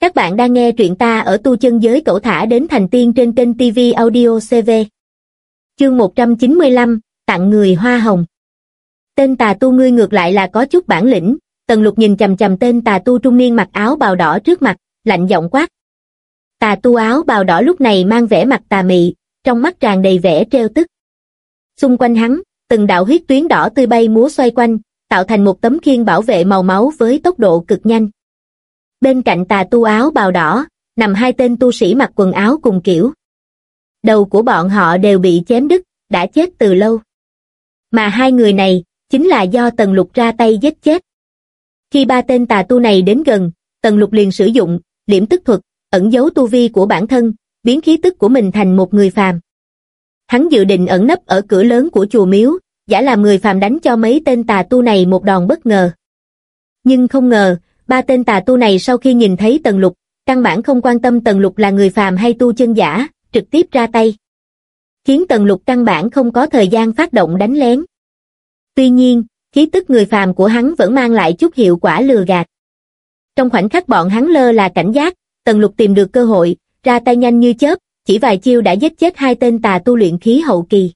Các bạn đang nghe truyện ta ở tu chân giới cổ thả đến thành tiên trên kênh TV Audio CV. Chương 195, tặng người hoa hồng. Tên tà tu ngươi ngược lại là có chút bản lĩnh, tần lục nhìn chầm chầm tên tà tu trung niên mặc áo bào đỏ trước mặt, lạnh giọng quát. Tà tu áo bào đỏ lúc này mang vẻ mặt tà mị, trong mắt tràn đầy vẻ treo tức. Xung quanh hắn, từng đạo huyết tuyến đỏ tươi bay múa xoay quanh, tạo thành một tấm khiên bảo vệ màu máu với tốc độ cực nhanh. Bên cạnh tà tu áo bào đỏ, nằm hai tên tu sĩ mặc quần áo cùng kiểu. Đầu của bọn họ đều bị chém đứt, đã chết từ lâu. Mà hai người này, chính là do Tần Lục ra tay giết chết. Khi ba tên tà tu này đến gần, Tần Lục liền sử dụng, liễm tức thuật, ẩn giấu tu vi của bản thân, biến khí tức của mình thành một người phàm. Hắn dự định ẩn nấp ở cửa lớn của chùa miếu, giả làm người phàm đánh cho mấy tên tà tu này một đòn bất ngờ. Nhưng không ngờ, ba tên tà tu này sau khi nhìn thấy Tần Lục, căn bản không quan tâm Tần Lục là người phàm hay tu chân giả, trực tiếp ra tay. Khiến Tần Lục căn bản không có thời gian phát động đánh lén. Tuy nhiên, khí tức người phàm của hắn vẫn mang lại chút hiệu quả lừa gạt. Trong khoảnh khắc bọn hắn lơ là cảnh giác, Tần Lục tìm được cơ hội, ra tay nhanh như chớp, chỉ vài chiêu đã giết chết hai tên tà tu luyện khí hậu kỳ.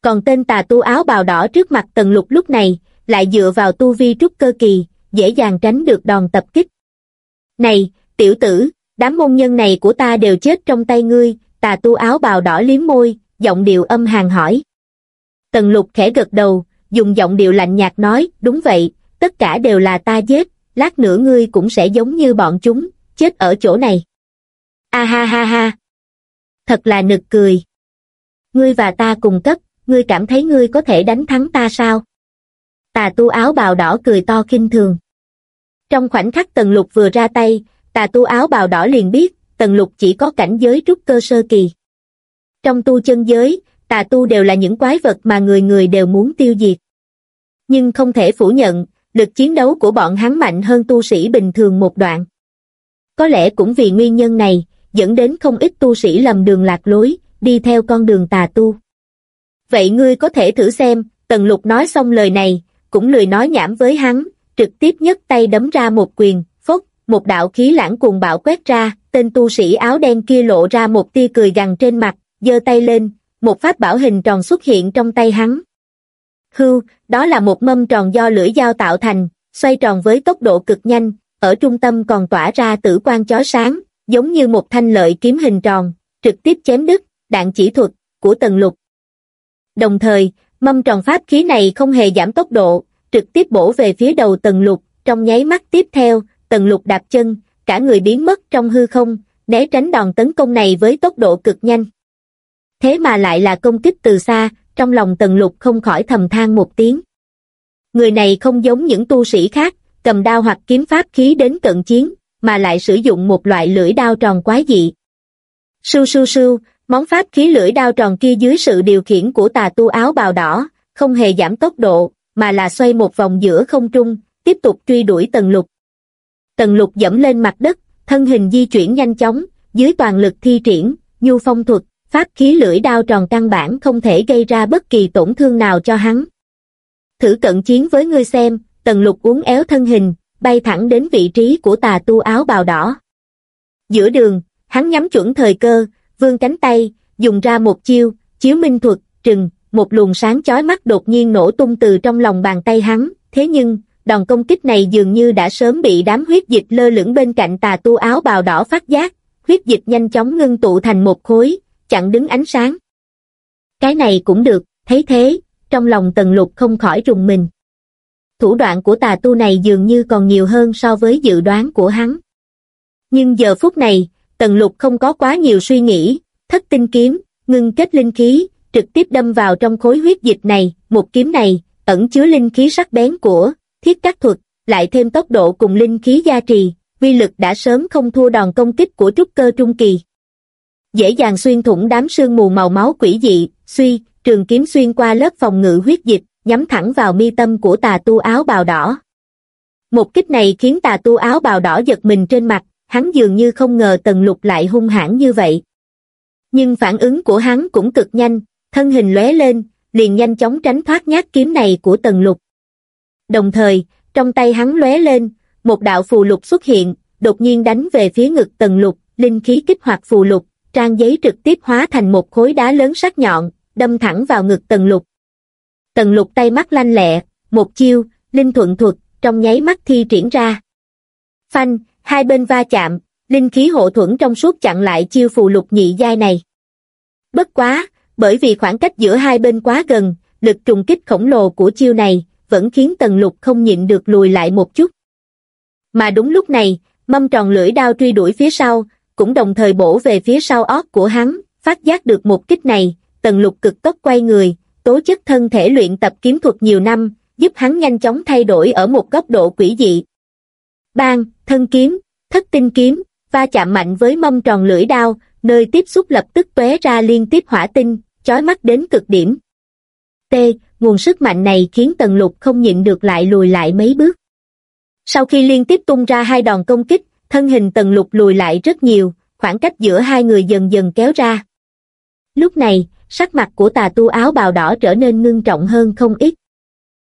Còn tên tà tu áo bào đỏ trước mặt Tần Lục lúc này, lại dựa vào tu vi trúc cơ kỳ, dễ dàng tránh được đòn tập kích. Này, tiểu tử, đám môn nhân này của ta đều chết trong tay ngươi, tà tu áo bào đỏ liếm môi, giọng điệu âm hàng hỏi. Tần lục khẽ gật đầu, dùng giọng điệu lạnh nhạt nói, đúng vậy, tất cả đều là ta giết, lát nữa ngươi cũng sẽ giống như bọn chúng, chết ở chỗ này. A ha ha ha. Thật là nực cười. Ngươi và ta cùng cấp, ngươi cảm thấy ngươi có thể đánh thắng ta sao? Tà tu áo bào đỏ cười to khinh thường. Trong khoảnh khắc tần lục vừa ra tay, tà tu áo bào đỏ liền biết, tần lục chỉ có cảnh giới trúc cơ sơ kỳ. Trong tu chân giới, tà tu đều là những quái vật mà người người đều muốn tiêu diệt. Nhưng không thể phủ nhận, lực chiến đấu của bọn hắn mạnh hơn tu sĩ bình thường một đoạn. Có lẽ cũng vì nguyên nhân này, dẫn đến không ít tu sĩ lầm đường lạc lối, đi theo con đường tà tu. Vậy ngươi có thể thử xem, Tần Lục nói xong lời này, cũng lười nói nhảm với hắn, trực tiếp nhấc tay đấm ra một quyền, phốc, một đạo khí lãng cuồng bạo quét ra, tên tu sĩ áo đen kia lộ ra một tia cười gằn trên mặt, giơ tay lên, một pháp bảo hình tròn xuất hiện trong tay hắn. Hưu, đó là một mâm tròn do lưỡi dao tạo thành, xoay tròn với tốc độ cực nhanh, ở trung tâm còn tỏa ra tử quang chói sáng, giống như một thanh lợi kiếm hình tròn, trực tiếp chém đứt, đạn chỉ thuật, của tần lục. Đồng thời, mâm tròn pháp khí này không hề giảm tốc độ, trực tiếp bổ về phía đầu tần lục, trong nháy mắt tiếp theo, tần lục đạp chân, cả người biến mất trong hư không, né tránh đòn tấn công này với tốc độ cực nhanh. Thế mà lại là công kích từ xa, trong lòng tần lục không khỏi thầm than một tiếng. Người này không giống những tu sĩ khác, cầm đao hoặc kiếm pháp khí đến cận chiến, mà lại sử dụng một loại lưỡi đao tròn quái dị. Sưu sưu sưu, món pháp khí lưỡi đao tròn kia dưới sự điều khiển của tà tu áo bào đỏ, không hề giảm tốc độ, mà là xoay một vòng giữa không trung, tiếp tục truy đuổi tần lục. Tần lục dẫm lên mặt đất, thân hình di chuyển nhanh chóng, dưới toàn lực thi triển, nhu phong thuật, pháp khí lưỡi đao tròn căn bản không thể gây ra bất kỳ tổn thương nào cho hắn. Thử cận chiến với ngươi xem, tần lục uốn éo thân hình, bay thẳng đến vị trí của tà tu áo bào đỏ. Giữa đường, hắn nhắm chuẩn thời cơ, Vương cánh tay, dùng ra một chiêu, chiếu minh thuật, trừng, một luồng sáng chói mắt đột nhiên nổ tung từ trong lòng bàn tay hắn, thế nhưng, đòn công kích này dường như đã sớm bị đám huyết dịch lơ lửng bên cạnh tà tu áo bào đỏ phát giác, huyết dịch nhanh chóng ngưng tụ thành một khối, chặn đứng ánh sáng. Cái này cũng được, thấy thế, trong lòng tần lục không khỏi rùng mình. Thủ đoạn của tà tu này dường như còn nhiều hơn so với dự đoán của hắn. Nhưng giờ phút này, tần lục không có quá nhiều suy nghĩ, thất tinh kiếm, ngưng kết linh khí, trực tiếp đâm vào trong khối huyết dịch này, một kiếm này, ẩn chứa linh khí sắc bén của thiết cắt thuật, lại thêm tốc độ cùng linh khí gia trì, uy lực đã sớm không thua đòn công kích của trúc cơ trung kỳ. Dễ dàng xuyên thủng đám sương mù màu máu quỷ dị, suy, trường kiếm xuyên qua lớp phòng ngự huyết dịch, nhắm thẳng vào mi tâm của tà tu áo bào đỏ. Một kích này khiến tà tu áo bào đỏ giật mình trên mặt, hắn dường như không ngờ tần lục lại hung hãn như vậy. Nhưng phản ứng của hắn cũng cực nhanh, thân hình lóe lên, liền nhanh chóng tránh thoát nhát kiếm này của tần lục. Đồng thời, trong tay hắn lóe lên, một đạo phù lục xuất hiện, đột nhiên đánh về phía ngực tần lục, linh khí kích hoạt phù lục, trang giấy trực tiếp hóa thành một khối đá lớn sắc nhọn, đâm thẳng vào ngực tần lục. Tần lục tay mắt lanh lẹ, một chiêu, linh thuận thuật, trong nháy mắt thi triển ra. Phanh, hai bên va chạm, linh khí hộ thuẫn trong suốt chặn lại chiêu phù lục nhị giai này. Bất quá, bởi vì khoảng cách giữa hai bên quá gần, lực trùng kích khổng lồ của chiêu này, vẫn khiến tần lục không nhịn được lùi lại một chút. Mà đúng lúc này, mâm tròn lưỡi đao truy đuổi phía sau, cũng đồng thời bổ về phía sau ót của hắn, phát giác được một kích này, tần lục cực tốc quay người, tố chất thân thể luyện tập kiếm thuật nhiều năm, giúp hắn nhanh chóng thay đổi ở một góc độ quỷ dị. Bang, thân kiếm, thất tinh kiếm, va chạm mạnh với mâm tròn lưỡi đao, nơi tiếp xúc lập tức tóe ra liên tiếp hỏa tinh, chói mắt đến cực điểm. T, nguồn sức mạnh này khiến tần lục không nhịn được lại lùi lại mấy bước. Sau khi liên tiếp tung ra hai đòn công kích, thân hình tần lục lùi lại rất nhiều, khoảng cách giữa hai người dần dần kéo ra. Lúc này, sắc mặt của tà tu áo bào đỏ trở nên ngưng trọng hơn không ít.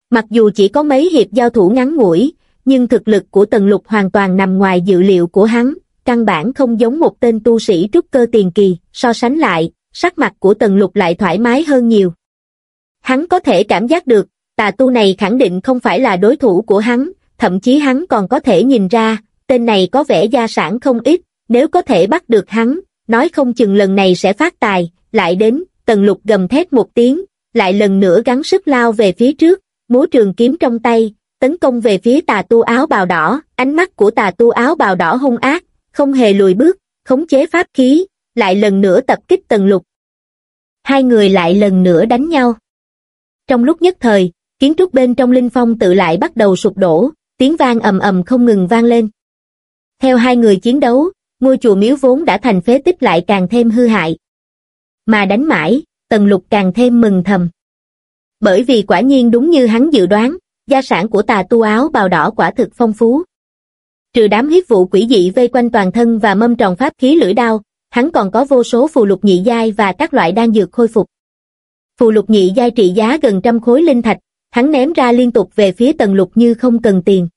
Mặc dù chỉ có mấy hiệp giao thủ ngắn ngủi, nhưng thực lực của tần lục hoàn toàn nằm ngoài dự liệu của hắn, căn bản không giống một tên tu sĩ trúc cơ tiền kỳ, so sánh lại, sắc mặt của tần lục lại thoải mái hơn nhiều. Hắn có thể cảm giác được, tà tu này khẳng định không phải là đối thủ của hắn, thậm chí hắn còn có thể nhìn ra, tên này có vẻ gia sản không ít, nếu có thể bắt được hắn, nói không chừng lần này sẽ phát tài, lại đến, tần lục gầm thét một tiếng, lại lần nữa gắng sức lao về phía trước, múa trường kiếm trong tay, tấn công về phía tà tu áo bào đỏ, ánh mắt của tà tu áo bào đỏ hung ác, không hề lùi bước, khống chế pháp khí, lại lần nữa tập kích tần lục. Hai người lại lần nữa đánh nhau. Trong lúc nhất thời, kiến trúc bên trong linh phong tự lại bắt đầu sụp đổ, tiếng vang ầm ầm không ngừng vang lên. Theo hai người chiến đấu, ngôi chùa miếu vốn đã thành phế tích lại càng thêm hư hại. Mà đánh mãi, tần lục càng thêm mừng thầm. Bởi vì quả nhiên đúng như hắn dự đoán, gia sản của tà tu áo bào đỏ quả thực phong phú. Trừ đám huyết vụ quỷ dị vây quanh toàn thân và mâm tròn pháp khí lưỡi đao, hắn còn có vô số phù lục nhị giai và các loại đan dược khôi phục. Phù lục nhị giai trị giá gần trăm khối linh thạch, hắn ném ra liên tục về phía tần lục như không cần tiền.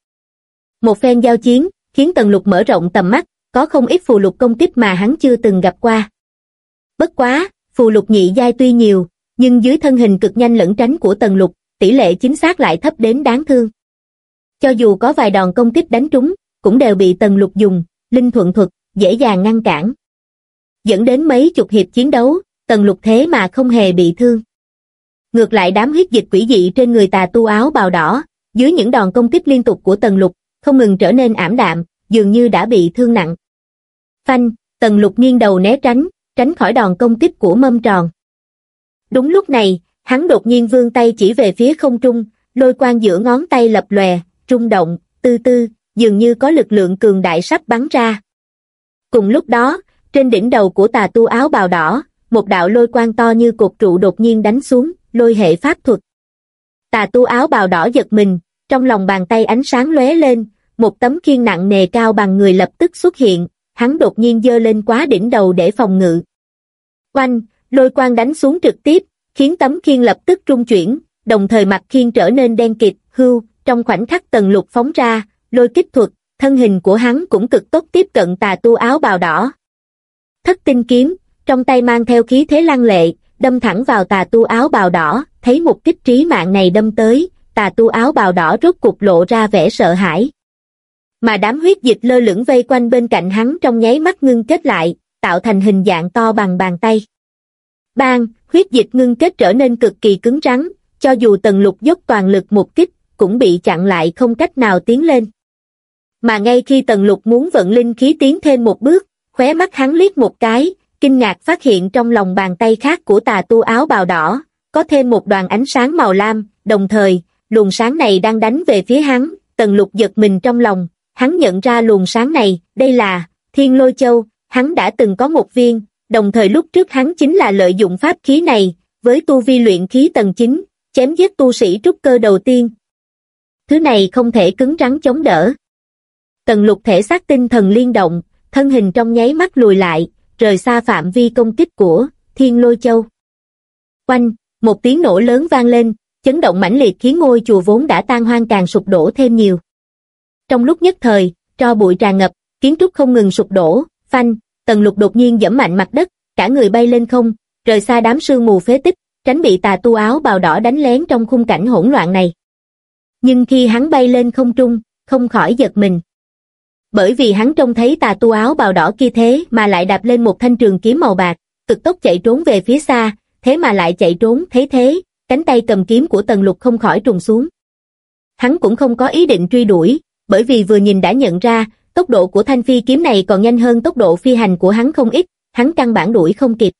Một phen giao chiến, khiến tần lục mở rộng tầm mắt, có không ít phù lục công kích mà hắn chưa từng gặp qua. Bất quá, phù lục nhị giai tuy nhiều, nhưng dưới thân hình cực nhanh lẫn tránh của tần lục, tỷ lệ chính xác lại thấp đến đáng thương. Cho dù có vài đòn công kích đánh trúng, cũng đều bị tần lục dùng, linh thuận thuật, dễ dàng ngăn cản. Dẫn đến mấy chục hiệp chiến đấu, tần lục thế mà không hề bị thương. Ngược lại đám huyết dịch quỷ dị trên người tà tu áo bào đỏ, dưới những đòn công kích liên tục của tần lục, không ngừng trở nên ảm đạm, dường như đã bị thương nặng. Phanh, tần lục nghiêng đầu né tránh, tránh khỏi đòn công kích của mâm tròn. Đúng lúc này, hắn đột nhiên vươn tay chỉ về phía không trung, lôi quang giữa ngón tay lập lòe, trung động, tư tư, dường như có lực lượng cường đại sắp bắn ra. Cùng lúc đó, trên đỉnh đầu của tà tu áo bào đỏ, một đạo lôi quang to như cột trụ đột nhiên đánh xuống, lôi hệ pháp thuật. Tà tu áo bào đỏ giật mình, trong lòng bàn tay ánh sáng lóe lên, một tấm khiên nặng nề cao bằng người lập tức xuất hiện, hắn đột nhiên dơ lên quá đỉnh đầu để phòng ngự. Oanh, lôi quang đánh xuống trực tiếp, khiến tấm khiên lập tức trung chuyển, đồng thời mặt khiên trở nên đen kịt, hưu, trong khoảnh khắc tần lục phóng ra, lôi kích thuật, thân hình của hắn cũng cực tốt tiếp cận tà tu áo bào đỏ. Thất tinh kiếm, trong tay mang theo khí thế lăng lệ, đâm thẳng vào tà tu áo bào đỏ, thấy một kích trí mạng này đâm tới, tà tu áo bào đỏ rốt cục lộ ra vẻ sợ hãi. Mà đám huyết dịch lơ lửng vây quanh bên cạnh hắn trong nháy mắt ngưng kết lại, tạo thành hình dạng to bằng bàn tay. Bang, huyết dịch ngưng kết trở nên cực kỳ cứng rắn, cho dù tần lục dốc toàn lực một kích, cũng bị chặn lại không cách nào tiến lên. Mà ngay khi tần lục muốn vận linh khí tiến thêm một bước, khóe mắt hắn liếc một cái, kinh ngạc phát hiện trong lòng bàn tay khác của tà tu áo bào đỏ, có thêm một đoàn ánh sáng màu lam, đồng thời, luồng sáng này đang đánh về phía hắn, tần lục giật mình trong lòng, hắn nhận ra luồng sáng này, đây là, thiên lôi châu, hắn đã từng có một viên, đồng thời lúc trước hắn chính là lợi dụng pháp khí này, với tu vi luyện khí tầng 9, chém giết tu sĩ trúc cơ đầu tiên. Thứ này không thể cứng rắn chống đỡ. Tần lục thể xác tinh thần liên động, thân hình trong nháy mắt lùi lại, rời xa phạm vi công kích của Thiên Lôi Châu. Quanh, một tiếng nổ lớn vang lên, chấn động mãnh liệt khiến ngôi chùa vốn đã tan hoang càng sụp đổ thêm nhiều. Trong lúc nhất thời, tro bụi tràn ngập, kiến trúc không ngừng sụp đổ, phanh, tần lục đột nhiên dẫm mạnh mặt đất, cả người bay lên không, rời xa đám sương mù phế tích, tránh bị tà tu áo bào đỏ đánh lén trong khung cảnh hỗn loạn này. Nhưng khi hắn bay lên không trung, không khỏi giật mình. Bởi vì hắn trông thấy tà tu áo bào đỏ kia thế mà lại đạp lên một thanh trường kiếm màu bạc, cực tốc chạy trốn về phía xa, thế mà lại chạy trốn thấy thế, cánh tay cầm kiếm của tần lục không khỏi trùng xuống. Hắn cũng không có ý định truy đuổi, bởi vì vừa nhìn đã nhận ra, tốc độ của thanh phi kiếm này còn nhanh hơn tốc độ phi hành của hắn không ít, hắn căn bản đuổi không kịp.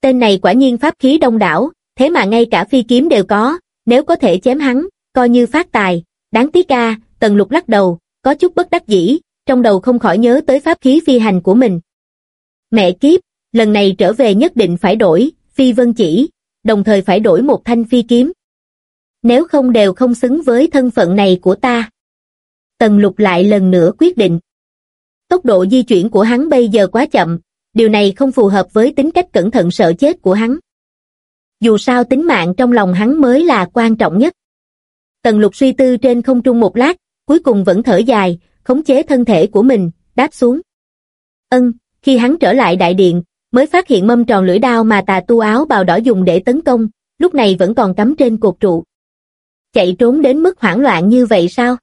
Tên này quả nhiên pháp khí đông đảo, thế mà ngay cả phi kiếm đều có, nếu có thể chém hắn, coi như phát tài, đáng tiếc ca, tần lục lắc đầu, có chút bất đắc dĩ, trong đầu không khỏi nhớ tới pháp khí phi hành của mình. Mẹ kiếp, lần này trở về nhất định phải đổi, phi vân chỉ, đồng thời phải đổi một thanh phi kiếm. Nếu không đều không xứng với thân phận này của ta. Tần lục lại lần nữa quyết định. Tốc độ di chuyển của hắn bây giờ quá chậm, điều này không phù hợp với tính cách cẩn thận sợ chết của hắn. Dù sao tính mạng trong lòng hắn mới là quan trọng nhất. Tần lục suy tư trên không trung một lát, cuối cùng vẫn thở dài, khống chế thân thể của mình, đáp xuống. Ân, khi hắn trở lại đại điện, mới phát hiện mâm tròn lưỡi đao mà tà tu áo bào đỏ dùng để tấn công, lúc này vẫn còn cắm trên cột trụ. Chạy trốn đến mức hoảng loạn như vậy sao?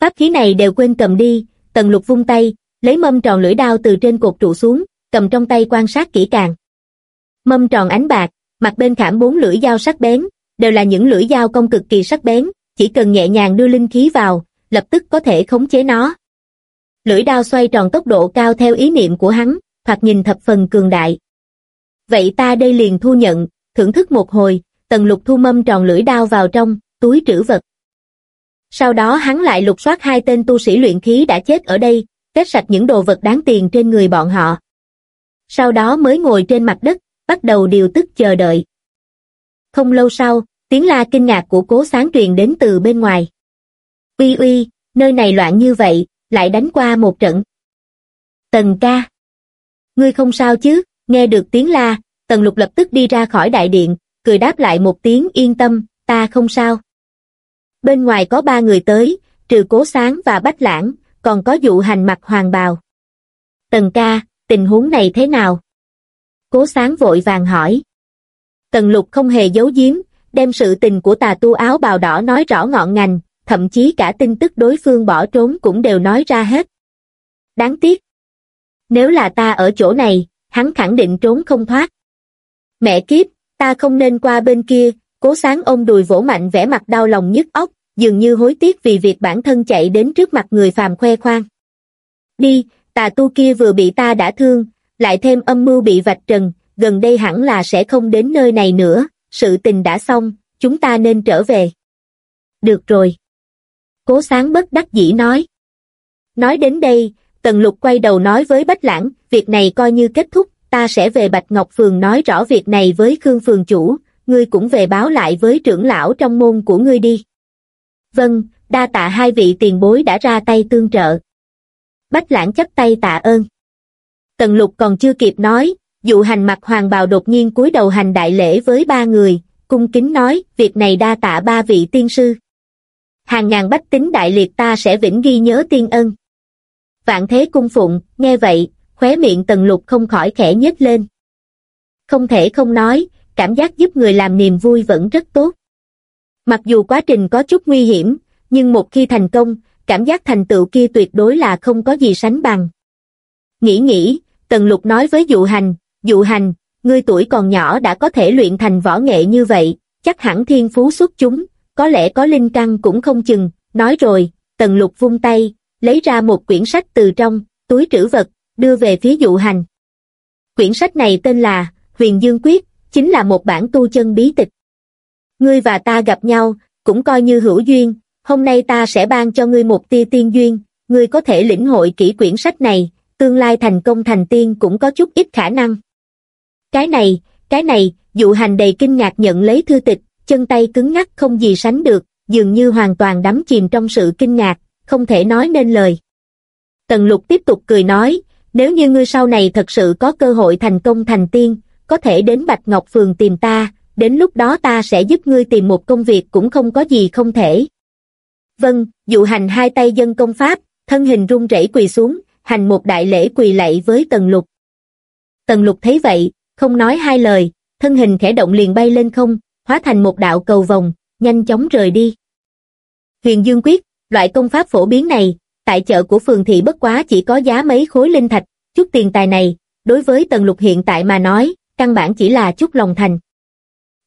Pháp khí này đều quên cầm đi, tần lục vung tay, lấy mâm tròn lưỡi đao từ trên cột trụ xuống, cầm trong tay quan sát kỹ càng. Mâm tròn ánh bạc, mặt bên khảm bốn lưỡi dao sắc bén, đều là những lưỡi dao công cực kỳ sắc bén, chỉ cần nhẹ nhàng đưa linh khí vào, lập tức có thể khống chế nó. Lưỡi đao xoay tròn tốc độ cao theo ý niệm của hắn, hoặc nhìn thập phần cường đại. Vậy ta đây liền thu nhận, thưởng thức một hồi, tần lục thu mâm tròn lưỡi đao vào trong, túi trữ vật. Sau đó hắn lại lục soát hai tên tu sĩ luyện khí đã chết ở đây, kết sạch những đồ vật đáng tiền trên người bọn họ. Sau đó mới ngồi trên mặt đất, bắt đầu điều tức chờ đợi. Không lâu sau, tiếng la kinh ngạc của cố sáng truyền đến từ bên ngoài. Uy uy, nơi này loạn như vậy, lại đánh qua một trận. Tần ca. Ngươi không sao chứ, nghe được tiếng la, tần lục lập tức đi ra khỏi đại điện, cười đáp lại một tiếng yên tâm, ta không sao. Bên ngoài có ba người tới, trừ cố sáng và bách lãng, còn có dụ hành mặt hoàng bào. Tần ca, tình huống này thế nào? Cố sáng vội vàng hỏi. Tần lục không hề giấu giếm, đem sự tình của tà tu áo bào đỏ nói rõ ngọn ngành, thậm chí cả tin tức đối phương bỏ trốn cũng đều nói ra hết. Đáng tiếc. Nếu là ta ở chỗ này, hắn khẳng định trốn không thoát. Mẹ kiếp, ta không nên qua bên kia, cố sáng ôm đùi vỗ mạnh vẻ mặt đau lòng nhức óc, dường như hối tiếc vì việc bản thân chạy đến trước mặt người phàm khoe khoang. Đi, tà tu kia vừa bị ta đã thương, lại thêm âm mưu bị vạch trần, gần đây hẳn là sẽ không đến nơi này nữa, sự tình đã xong, chúng ta nên trở về. Được rồi. Cố sáng bất đắc dĩ nói. Nói đến đây, Tần Lục quay đầu nói với Bách Lãng, việc này coi như kết thúc, ta sẽ về Bạch Ngọc Phường nói rõ việc này với Khương Phường chủ, ngươi cũng về báo lại với trưởng lão trong môn của ngươi đi. Vâng, đa tạ hai vị tiền bối đã ra tay tương trợ. Bách Lãng chấp tay tạ ơn. Tần Lục còn chưa kịp nói, dụ hành mặt hoàng bào đột nhiên cúi đầu hành đại lễ với ba người, cung kính nói, việc này đa tạ ba vị tiên sư. Hàng ngàn bách tính đại liệt ta sẽ vĩnh ghi nhớ tiên ân. Vạn thế cung phụng, nghe vậy, khóe miệng tần lục không khỏi khẽ nhếch lên. Không thể không nói, cảm giác giúp người làm niềm vui vẫn rất tốt. Mặc dù quá trình có chút nguy hiểm, nhưng một khi thành công, cảm giác thành tựu kia tuyệt đối là không có gì sánh bằng. Nghĩ nghĩ, Tần Lục nói với Dụ Hành, Dụ Hành, ngươi tuổi còn nhỏ đã có thể luyện thành võ nghệ như vậy, chắc hẳn thiên phú xuất chúng, có lẽ có linh căn cũng không chừng, nói rồi, Tần Lục vung tay, lấy ra một quyển sách từ trong, túi trữ vật, đưa về phía Dụ Hành. Quyển sách này tên là Huyền Dương Quyết, chính là một bản tu chân bí tịch. Ngươi và ta gặp nhau, cũng coi như hữu duyên, hôm nay ta sẽ ban cho ngươi một tia tiên duyên, ngươi có thể lĩnh hội kỹ quyển sách này, tương lai thành công thành tiên cũng có chút ít khả năng. Cái này, cái này, dụ hành đầy kinh ngạc nhận lấy thư tịch, chân tay cứng ngắc không gì sánh được, dường như hoàn toàn đắm chìm trong sự kinh ngạc, không thể nói nên lời. Tần lục tiếp tục cười nói, nếu như ngươi sau này thật sự có cơ hội thành công thành tiên, có thể đến Bạch Ngọc Phường tìm ta, đến lúc đó ta sẽ giúp ngươi tìm một công việc cũng không có gì không thể. Vâng, dụ hành hai tay dân công pháp, thân hình run rẩy quỳ xuống, hành một đại lễ quỳ lạy với Tần Lục. Tần Lục thấy vậy, không nói hai lời, thân hình khẽ động liền bay lên không, hóa thành một đạo cầu vòng, nhanh chóng rời đi. Huyền Dương Quyết, loại công pháp phổ biến này, tại chợ của phường thị bất quá chỉ có giá mấy khối linh thạch, chút tiền tài này, đối với Tần Lục hiện tại mà nói, căn bản chỉ là chút lòng thành.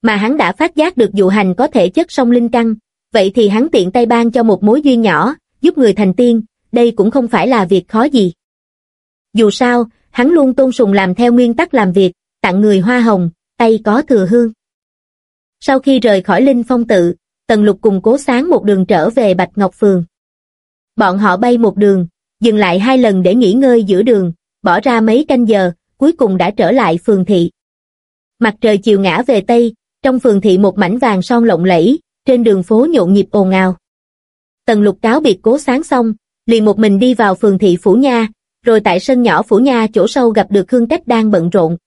Mà hắn đã phát giác được dụ hành có thể chất song linh căn, vậy thì hắn tiện tay ban cho một mối duyên nhỏ, giúp người thành tiên, đây cũng không phải là việc khó gì. Dù sao, hắn luôn tôn sùng làm theo nguyên tắc làm việc, tặng người hoa hồng, tay có thừa hương. Sau khi rời khỏi Linh Phong tự, Tần Lục cùng cố sáng một đường trở về Bạch Ngọc Phường. Bọn họ bay một đường, dừng lại hai lần để nghỉ ngơi giữa đường, bỏ ra mấy canh giờ, cuối cùng đã trở lại phường thị. Mặt trời chiều ngã về Tây, trong phường thị một mảnh vàng son lộng lẫy, trên đường phố nhộn nhịp ồn ào. Tần lục cáo biệt cố sáng xong, liền một mình đi vào phường thị Phủ Nha, rồi tại sân nhỏ Phủ Nha chỗ sâu gặp được Khương Cách đang bận rộn.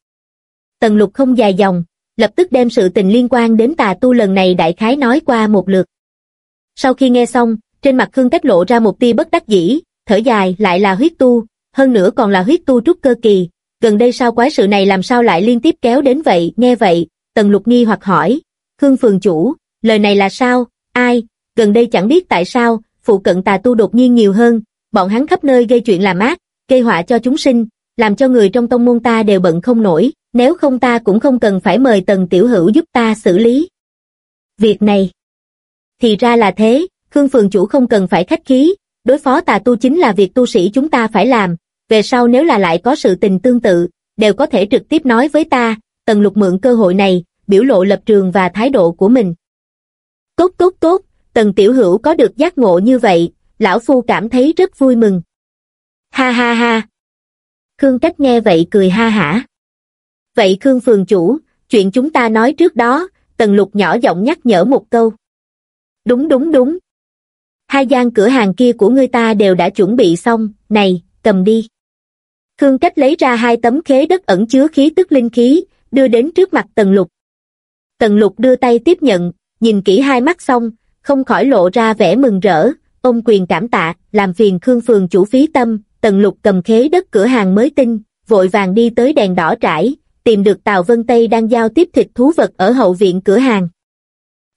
Tần lục không dài dòng, lập tức đem sự tình liên quan đến tà tu lần này đại khái nói qua một lượt. Sau khi nghe xong, trên mặt Khương Cách lộ ra một tia bất đắc dĩ, thở dài lại là huyết tu, hơn nữa còn là huyết tu trúc cơ kỳ, gần đây sao quái sự này làm sao lại liên tiếp kéo đến vậy, nghe vậy, Tần Lục nghi hoặc hỏi, Khương Phường Chủ, lời này là sao, ai, gần đây chẳng biết tại sao, phụ cận tà tu đột nhiên nhiều hơn, bọn hắn khắp nơi gây chuyện làm ác, gây họa cho chúng sinh, làm cho người trong tông môn ta đều bận không nổi, nếu không ta cũng không cần phải mời Tần Tiểu Hữu giúp ta xử lý. Việc này, thì ra là thế, Khương Phường Chủ không cần phải khách khí, đối phó tà tu chính là việc tu sĩ chúng ta phải làm, về sau nếu là lại có sự tình tương tự, đều có thể trực tiếp nói với ta, Tần Lục mượn cơ hội này, biểu lộ lập trường và thái độ của mình. Tốt tốt tốt, Tần Tiểu Hữu có được giác ngộ như vậy, Lão Phu cảm thấy rất vui mừng. Ha ha ha. Khương Cách nghe vậy cười ha hả. Vậy Khương Phường Chủ, chuyện chúng ta nói trước đó, Tần Lục nhỏ giọng nhắc nhở một câu. Đúng đúng đúng. Hai gian cửa hàng kia của người ta đều đã chuẩn bị xong, này, cầm đi. Khương Cách lấy ra hai tấm khế đất ẩn chứa khí tức linh khí, đưa đến trước mặt Tần Lục. Tần Lục đưa tay tiếp nhận, nhìn kỹ hai mắt xong, không khỏi lộ ra vẻ mừng rỡ, ôm quyền cảm tạ, làm phiền Khương Phường chủ phí tâm, Tần Lục cầm khế đất cửa hàng mới tinh, vội vàng đi tới đèn đỏ trải, tìm được Tào Vân Tây đang giao tiếp thịt thú vật ở hậu viện cửa hàng.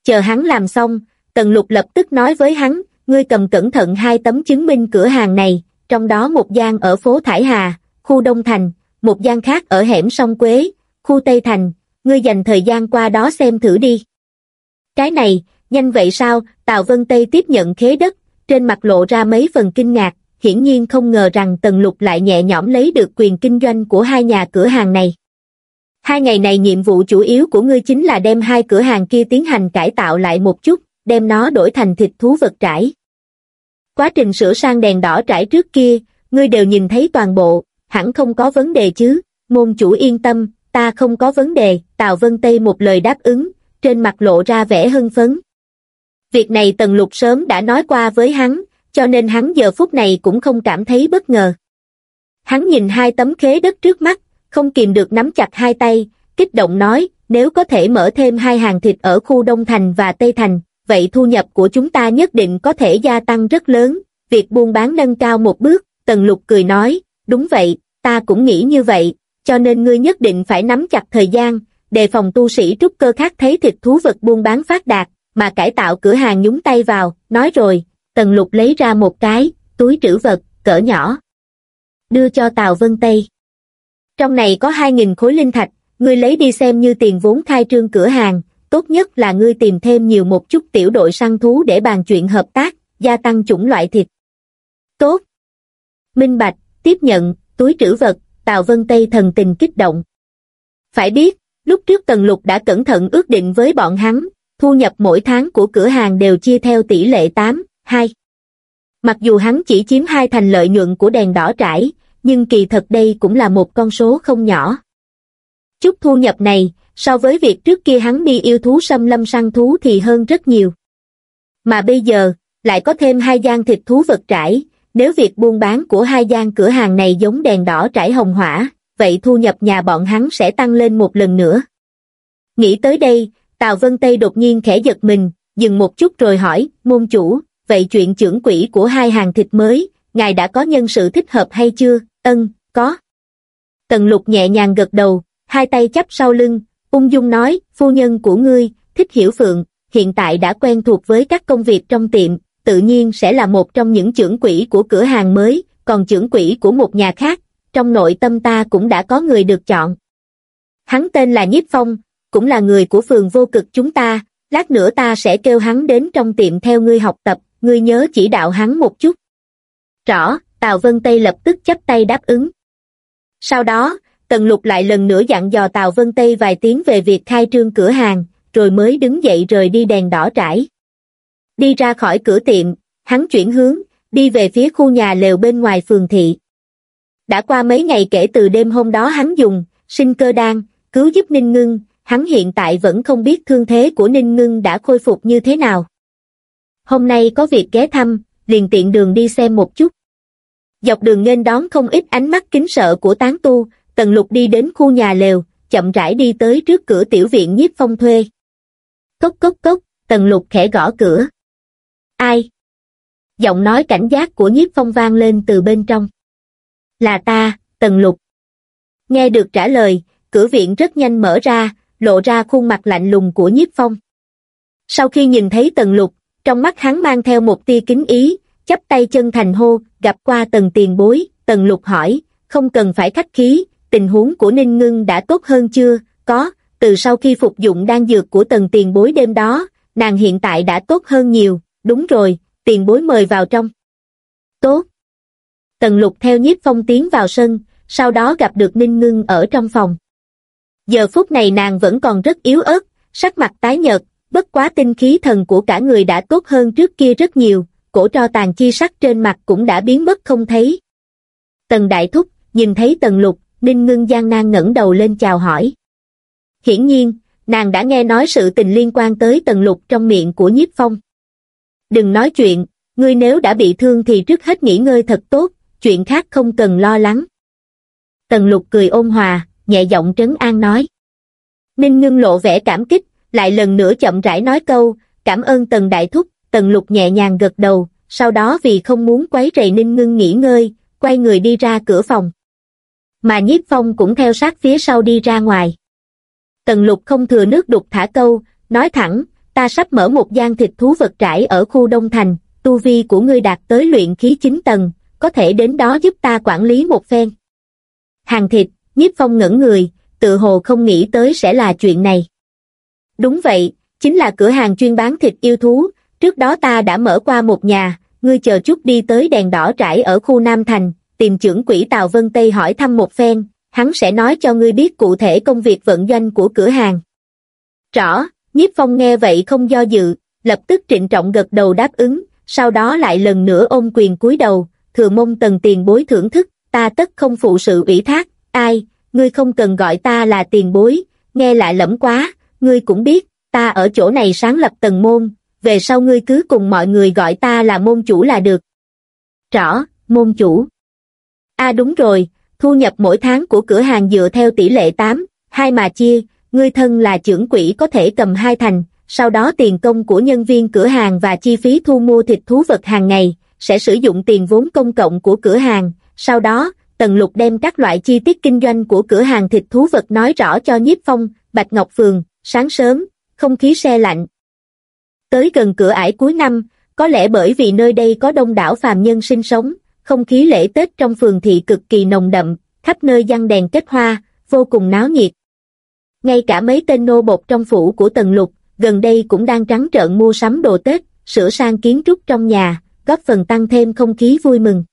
Chờ hắn làm xong, Tần Lục lập tức nói với hắn, ngươi cầm cẩn thận hai tấm chứng minh cửa hàng này, trong đó một gian ở phố Thải Hà, khu Đông Thành, một gian khác ở hẻm Sông Quế, khu Tây Thành, ngươi dành thời gian qua đó xem thử đi. Cái này, nhanh vậy sao, Tào Vân Tây tiếp nhận khế đất, trên mặt lộ ra mấy phần kinh ngạc, hiển nhiên không ngờ rằng Tần Lục lại nhẹ nhõm lấy được quyền kinh doanh của hai nhà cửa hàng này. Hai ngày này nhiệm vụ chủ yếu của ngươi chính là đem hai cửa hàng kia tiến hành cải tạo lại một chút, đem nó đổi thành thịt thú vật trải. Quá trình sửa sang đèn đỏ trải trước kia, ngươi đều nhìn thấy toàn bộ, hẳn không có vấn đề chứ, môn chủ yên tâm, ta không có vấn đề, Tào Vân Tây một lời đáp ứng, trên mặt lộ ra vẻ hưng phấn. Việc này Tần Lục sớm đã nói qua với hắn, cho nên hắn giờ phút này cũng không cảm thấy bất ngờ. Hắn nhìn hai tấm khế đất trước mắt, không kìm được nắm chặt hai tay, kích động nói, nếu có thể mở thêm hai hàng thịt ở khu Đông Thành và Tây Thành, vậy thu nhập của chúng ta nhất định có thể gia tăng rất lớn, việc buôn bán nâng cao một bước, Tần Lục cười nói, đúng vậy, ta cũng nghĩ như vậy, cho nên ngươi nhất định phải nắm chặt thời gian, đề phòng tu sĩ trúc cơ khác thấy thịt thú vật buôn bán phát đạt, mà cải tạo cửa hàng nhúng tay vào, nói rồi, Tần Lục lấy ra một cái, túi trữ vật, cỡ nhỏ. Đưa cho Tào Vân Tây. Trong này có 2.000 khối linh thạch, ngươi lấy đi xem như tiền vốn khai trương cửa hàng, tốt nhất là ngươi tìm thêm nhiều một chút tiểu đội săn thú để bàn chuyện hợp tác, gia tăng chủng loại thịt. Tốt. Minh Bạch, tiếp nhận, túi trữ vật, Tào Vân Tây thần tình kích động. Phải biết, lúc trước Tần Lục đã cẩn thận ước định với bọn hắn, thu nhập mỗi tháng của cửa hàng đều chia theo tỷ lệ 8, 2. Mặc dù hắn chỉ chiếm hai thành lợi nhuận của đèn đỏ trải, nhưng kỳ thật đây cũng là một con số không nhỏ. Chút thu nhập này, so với việc trước kia hắn đi yêu thú xâm lâm săn thú thì hơn rất nhiều. Mà bây giờ, lại có thêm hai gian thịt thú vật trải, nếu việc buôn bán của hai gian cửa hàng này giống đèn đỏ trải hồng hỏa, vậy thu nhập nhà bọn hắn sẽ tăng lên một lần nữa. Nghĩ tới đây, Tào Vân Tây đột nhiên khẽ giật mình, dừng một chút rồi hỏi, môn chủ, vậy chuyện trưởng quỹ của hai hàng thịt mới, ngài đã có nhân sự thích hợp hay chưa, ân, có. Tần lục nhẹ nhàng gật đầu, hai tay chắp sau lưng, ung dung nói, phu nhân của ngươi, thích hiểu phượng, hiện tại đã quen thuộc với các công việc trong tiệm, tự nhiên sẽ là một trong những trưởng quỹ của cửa hàng mới, còn trưởng quỹ của một nhà khác, trong nội tâm ta cũng đã có người được chọn. Hắn tên là Nhiếp Phong, cũng là người của phường vô cực chúng ta, lát nữa ta sẽ kêu hắn đến trong tiệm theo ngươi học tập, ngươi nhớ chỉ đạo hắn một chút. Rõ, Tào Vân Tây lập tức chấp tay đáp ứng. Sau đó, Tần Lục lại lần nữa dặn dò Tào Vân Tây vài tiếng về việc khai trương cửa hàng, rồi mới đứng dậy rời đi đèn đỏ trải. Đi ra khỏi cửa tiệm, hắn chuyển hướng, đi về phía khu nhà lều bên ngoài phường thị. Đã qua mấy ngày kể từ đêm hôm đó hắn dùng, sinh cơ đan, cứu giúp Ninh Ngưng, hắn hiện tại vẫn không biết thương thế của Ninh Ngưng đã khôi phục như thế nào. Hôm nay có việc ghé thăm, liền tiện đường đi xem một chút. Dọc đường nên đón không ít ánh mắt kính sợ của tán tu, Tần Lục đi đến khu nhà lều, chậm rãi đi tới trước cửa tiểu viện nhiếp phong thuê. Cốc cốc cốc, Tần Lục khẽ gõ cửa. Ai? Giọng nói cảnh giác của nhiếp phong vang lên từ bên trong. Là ta, Tần Lục. Nghe được trả lời, cửa viện rất nhanh mở ra, lộ ra khuôn mặt lạnh lùng của nhiếp phong. Sau khi nhìn thấy Tần Lục, trong mắt hắn mang theo một tia kính ý, chắp tay chân thành hô, gặp qua Tần tiền bối, Tần Lục hỏi, không cần phải khách khí, tình huống của Ninh Ngưng đã tốt hơn chưa, có, từ sau khi phục dụng đan dược của Tần tiền bối đêm đó, nàng hiện tại đã tốt hơn nhiều, đúng rồi, tiền bối mời vào trong. Tốt. Tần Lục theo nhiếp phong tiến vào sân, sau đó gặp được Ninh Ngưng ở trong phòng. Giờ phút này nàng vẫn còn rất yếu ớt, sắc mặt tái nhợt, bất quá tinh khí thần của cả người đã tốt hơn trước kia rất nhiều, cổ tro tàn chi sắc trên mặt cũng đã biến mất không thấy. Tần Đại Thúc, nhìn thấy Tần Lục, Ninh Ngưng gian nan ngẩng đầu lên chào hỏi. Hiển nhiên, nàng đã nghe nói sự tình liên quan tới Tần Lục trong miệng của Nhiếp Phong. Đừng nói chuyện, ngươi nếu đã bị thương thì trước hết nghỉ ngơi thật tốt, chuyện khác không cần lo lắng. Tần Lục cười ôn hòa, nhẹ giọng trấn an nói. Ninh ngưng lộ vẻ cảm kích, lại lần nữa chậm rãi nói câu, cảm ơn Tần Đại Thúc, Tần Lục nhẹ nhàng gật đầu, sau đó vì không muốn quấy rầy Ninh ngưng nghỉ ngơi, quay người đi ra cửa phòng. Mà nhiếp phong cũng theo sát phía sau đi ra ngoài. Tần Lục không thừa nước đục thả câu, nói thẳng, ta sắp mở một gian thịt thú vật trải ở khu Đông Thành, tu vi của ngươi đạt tới luyện khí 9 tầng, có thể đến đó giúp ta quản lý một phen. Hàng thịt, nhiếp phong ngẩn người, tự hồ không nghĩ tới sẽ là chuyện này. Đúng vậy, chính là cửa hàng chuyên bán thịt yêu thú, trước đó ta đã mở qua một nhà, ngươi chờ chút đi tới đèn đỏ trải ở khu Nam Thành, tìm trưởng quỹ Tào Vân Tây hỏi thăm một phen, hắn sẽ nói cho ngươi biết cụ thể công việc vận doanh của cửa hàng. Rõ, nhiếp phong nghe vậy không do dự, lập tức trịnh trọng gật đầu đáp ứng, sau đó lại lần nữa ôm quyền cúi đầu, thừa mông tần tiền bối thưởng thức, ta tất không phụ sự ủy thác, ai, ngươi không cần gọi ta là tiền bối, nghe lại lẫm quá, ngươi cũng biết, ta ở chỗ này sáng lập tần môn, về sau ngươi cứ cùng mọi người gọi ta là môn chủ là được. Rõ, môn chủ a à đúng rồi, thu nhập mỗi tháng của cửa hàng dựa theo tỷ lệ 8, hai mà chia, ngươi thân là trưởng quỹ có thể cầm hai thành, sau đó tiền công của nhân viên cửa hàng và chi phí thu mua thịt thú vật hàng ngày, sẽ sử dụng tiền vốn công cộng của cửa hàng, sau đó, Tần Lục đem các loại chi tiết kinh doanh của cửa hàng thịt thú vật nói rõ cho Nhiếp Phong, Bạch Ngọc Phường, sáng sớm, không khí xe lạnh. Tới gần cửa ải cuối năm, có lẽ bởi vì nơi đây có đông đảo phàm nhân sinh sống, không khí lễ Tết trong phường thị cực kỳ nồng đậm, khắp nơi giăng đèn kết hoa, vô cùng náo nhiệt. Ngay cả mấy tên nô bột trong phủ của Tần Lục, gần đây cũng đang trắng trợn mua sắm đồ Tết, sửa sang kiến trúc trong nhà, góp phần tăng thêm không khí vui mừng.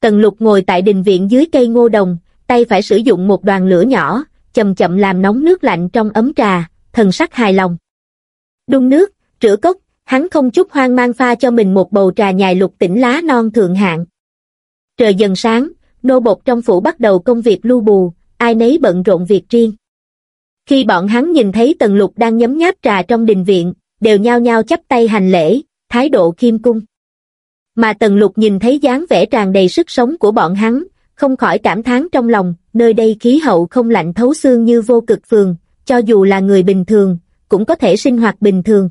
Tần lục ngồi tại đình viện dưới cây ngô đồng, tay phải sử dụng một đoàn lửa nhỏ, chậm chậm làm nóng nước lạnh trong ấm trà, thần sắc hài lòng. Đun nước, rửa cốc, hắn không chút hoang mang pha cho mình một bầu trà nhài lục tỉnh lá non thượng hạng. Trời dần sáng, nô bột trong phủ bắt đầu công việc lưu bù, ai nấy bận rộn việc riêng. Khi bọn hắn nhìn thấy tần lục đang nhấm nháp trà trong đình viện, đều nhao nhao chắp tay hành lễ, thái độ khiêm cung. Mà Tần Lục nhìn thấy dáng vẻ tràn đầy sức sống của bọn hắn, không khỏi cảm thán trong lòng, nơi đây khí hậu không lạnh thấu xương như vô cực phường, cho dù là người bình thường, cũng có thể sinh hoạt bình thường.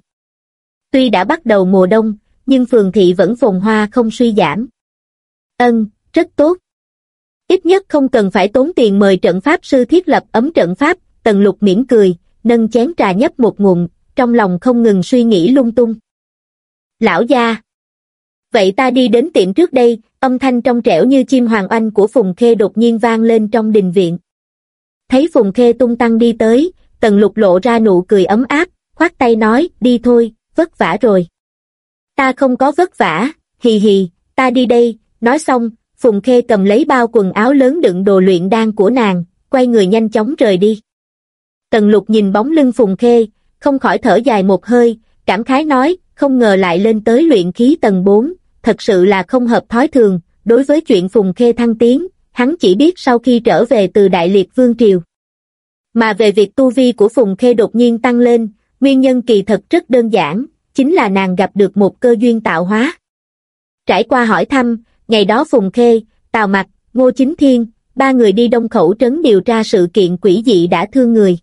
Tuy đã bắt đầu mùa đông, nhưng phường thị vẫn phồn hoa không suy giảm. Ân, rất tốt. Ít nhất không cần phải tốn tiền mời trận pháp sư thiết lập ấm trận pháp, tần lục mỉm cười, nâng chén trà nhấp một ngụm, trong lòng không ngừng suy nghĩ lung tung. Lão gia! Vậy ta đi đến tiệm trước đây, âm thanh trong trẻo như chim hoàng oanh của Phùng Khê đột nhiên vang lên trong đình viện. Thấy Phùng Khê tung tăng đi tới, tần lục lộ ra nụ cười ấm áp, khoát tay nói, đi thôi, vất vả rồi. Ta không có vất vả, hì hì, ta đi đây, nói xong, Phùng Khê cầm lấy bao quần áo lớn đựng đồ luyện đan của nàng, quay người nhanh chóng rời đi. Tần lục nhìn bóng lưng Phùng Khê, không khỏi thở dài một hơi, cảm khái nói, không ngờ lại lên tới luyện khí tầng 4, thật sự là không hợp thói thường, đối với chuyện Phùng Khê thăng tiến, hắn chỉ biết sau khi trở về từ Đại Liệt Vương Triều. Mà về việc tu vi của Phùng Khê đột nhiên tăng lên, nguyên nhân kỳ thật rất đơn giản, chính là nàng gặp được một cơ duyên tạo hóa. Trải qua hỏi thăm, ngày đó Phùng Khê, Tào Mặc, Ngô Chính Thiên, ba người đi đông khẩu trấn điều tra sự kiện quỷ dị đã thương người.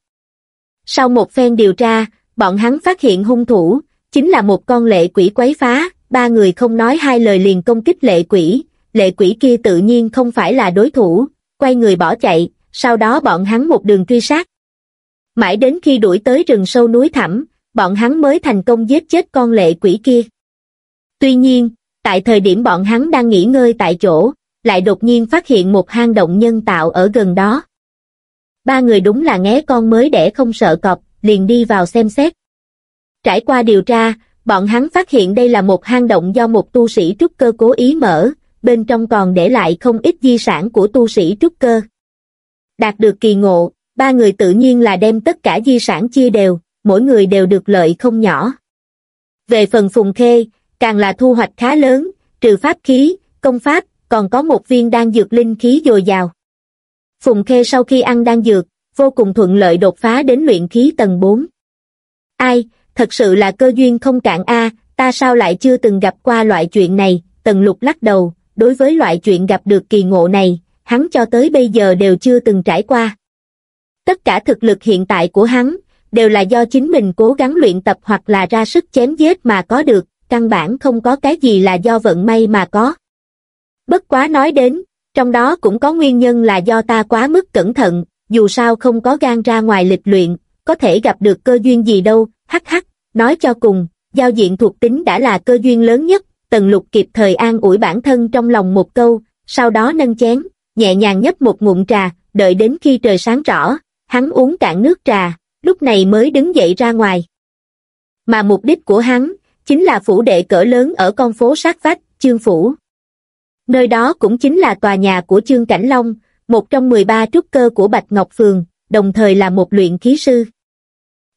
Sau một phen điều tra, bọn hắn phát hiện hung thủ, chính là một con lệ quỷ quấy phá, ba người không nói hai lời liền công kích lệ quỷ, lệ quỷ kia tự nhiên không phải là đối thủ, quay người bỏ chạy, sau đó bọn hắn một đường truy sát. Mãi đến khi đuổi tới rừng sâu núi thẳm, bọn hắn mới thành công giết chết con lệ quỷ kia. Tuy nhiên, tại thời điểm bọn hắn đang nghỉ ngơi tại chỗ, lại đột nhiên phát hiện một hang động nhân tạo ở gần đó. Ba người đúng là nghé con mới đẻ không sợ cọp, liền đi vào xem xét. Trải qua điều tra, bọn hắn phát hiện đây là một hang động do một tu sĩ trúc cơ cố ý mở, bên trong còn để lại không ít di sản của tu sĩ trúc cơ. Đạt được kỳ ngộ, ba người tự nhiên là đem tất cả di sản chia đều, mỗi người đều được lợi không nhỏ. Về phần phùng khê, càng là thu hoạch khá lớn, trừ pháp khí, công pháp, còn có một viên đan dược linh khí dồi dào. Phùng khê sau khi ăn đan dược, vô cùng thuận lợi đột phá đến luyện khí tầng 4. Ai, thật sự là cơ duyên không cạn a ta sao lại chưa từng gặp qua loại chuyện này, tần lục lắc đầu, đối với loại chuyện gặp được kỳ ngộ này, hắn cho tới bây giờ đều chưa từng trải qua. Tất cả thực lực hiện tại của hắn, đều là do chính mình cố gắng luyện tập hoặc là ra sức chém giết mà có được, căn bản không có cái gì là do vận may mà có. Bất quá nói đến, trong đó cũng có nguyên nhân là do ta quá mức cẩn thận, dù sao không có gan ra ngoài lịch luyện, có thể gặp được cơ duyên gì đâu, hắc hắc, nói cho cùng, giao diện thuộc tính đã là cơ duyên lớn nhất, tần lục kịp thời an ủi bản thân trong lòng một câu, sau đó nâng chén, nhẹ nhàng nhấp một ngụm trà, đợi đến khi trời sáng rõ, hắn uống cạn nước trà, lúc này mới đứng dậy ra ngoài. Mà mục đích của hắn, chính là phủ đệ cỡ lớn ở con phố sát vách, Chương Phủ. Nơi đó cũng chính là tòa nhà của Chương Cảnh Long, một trong 13 trúc cơ của Bạch Ngọc Phường, đồng thời là một luyện khí sư.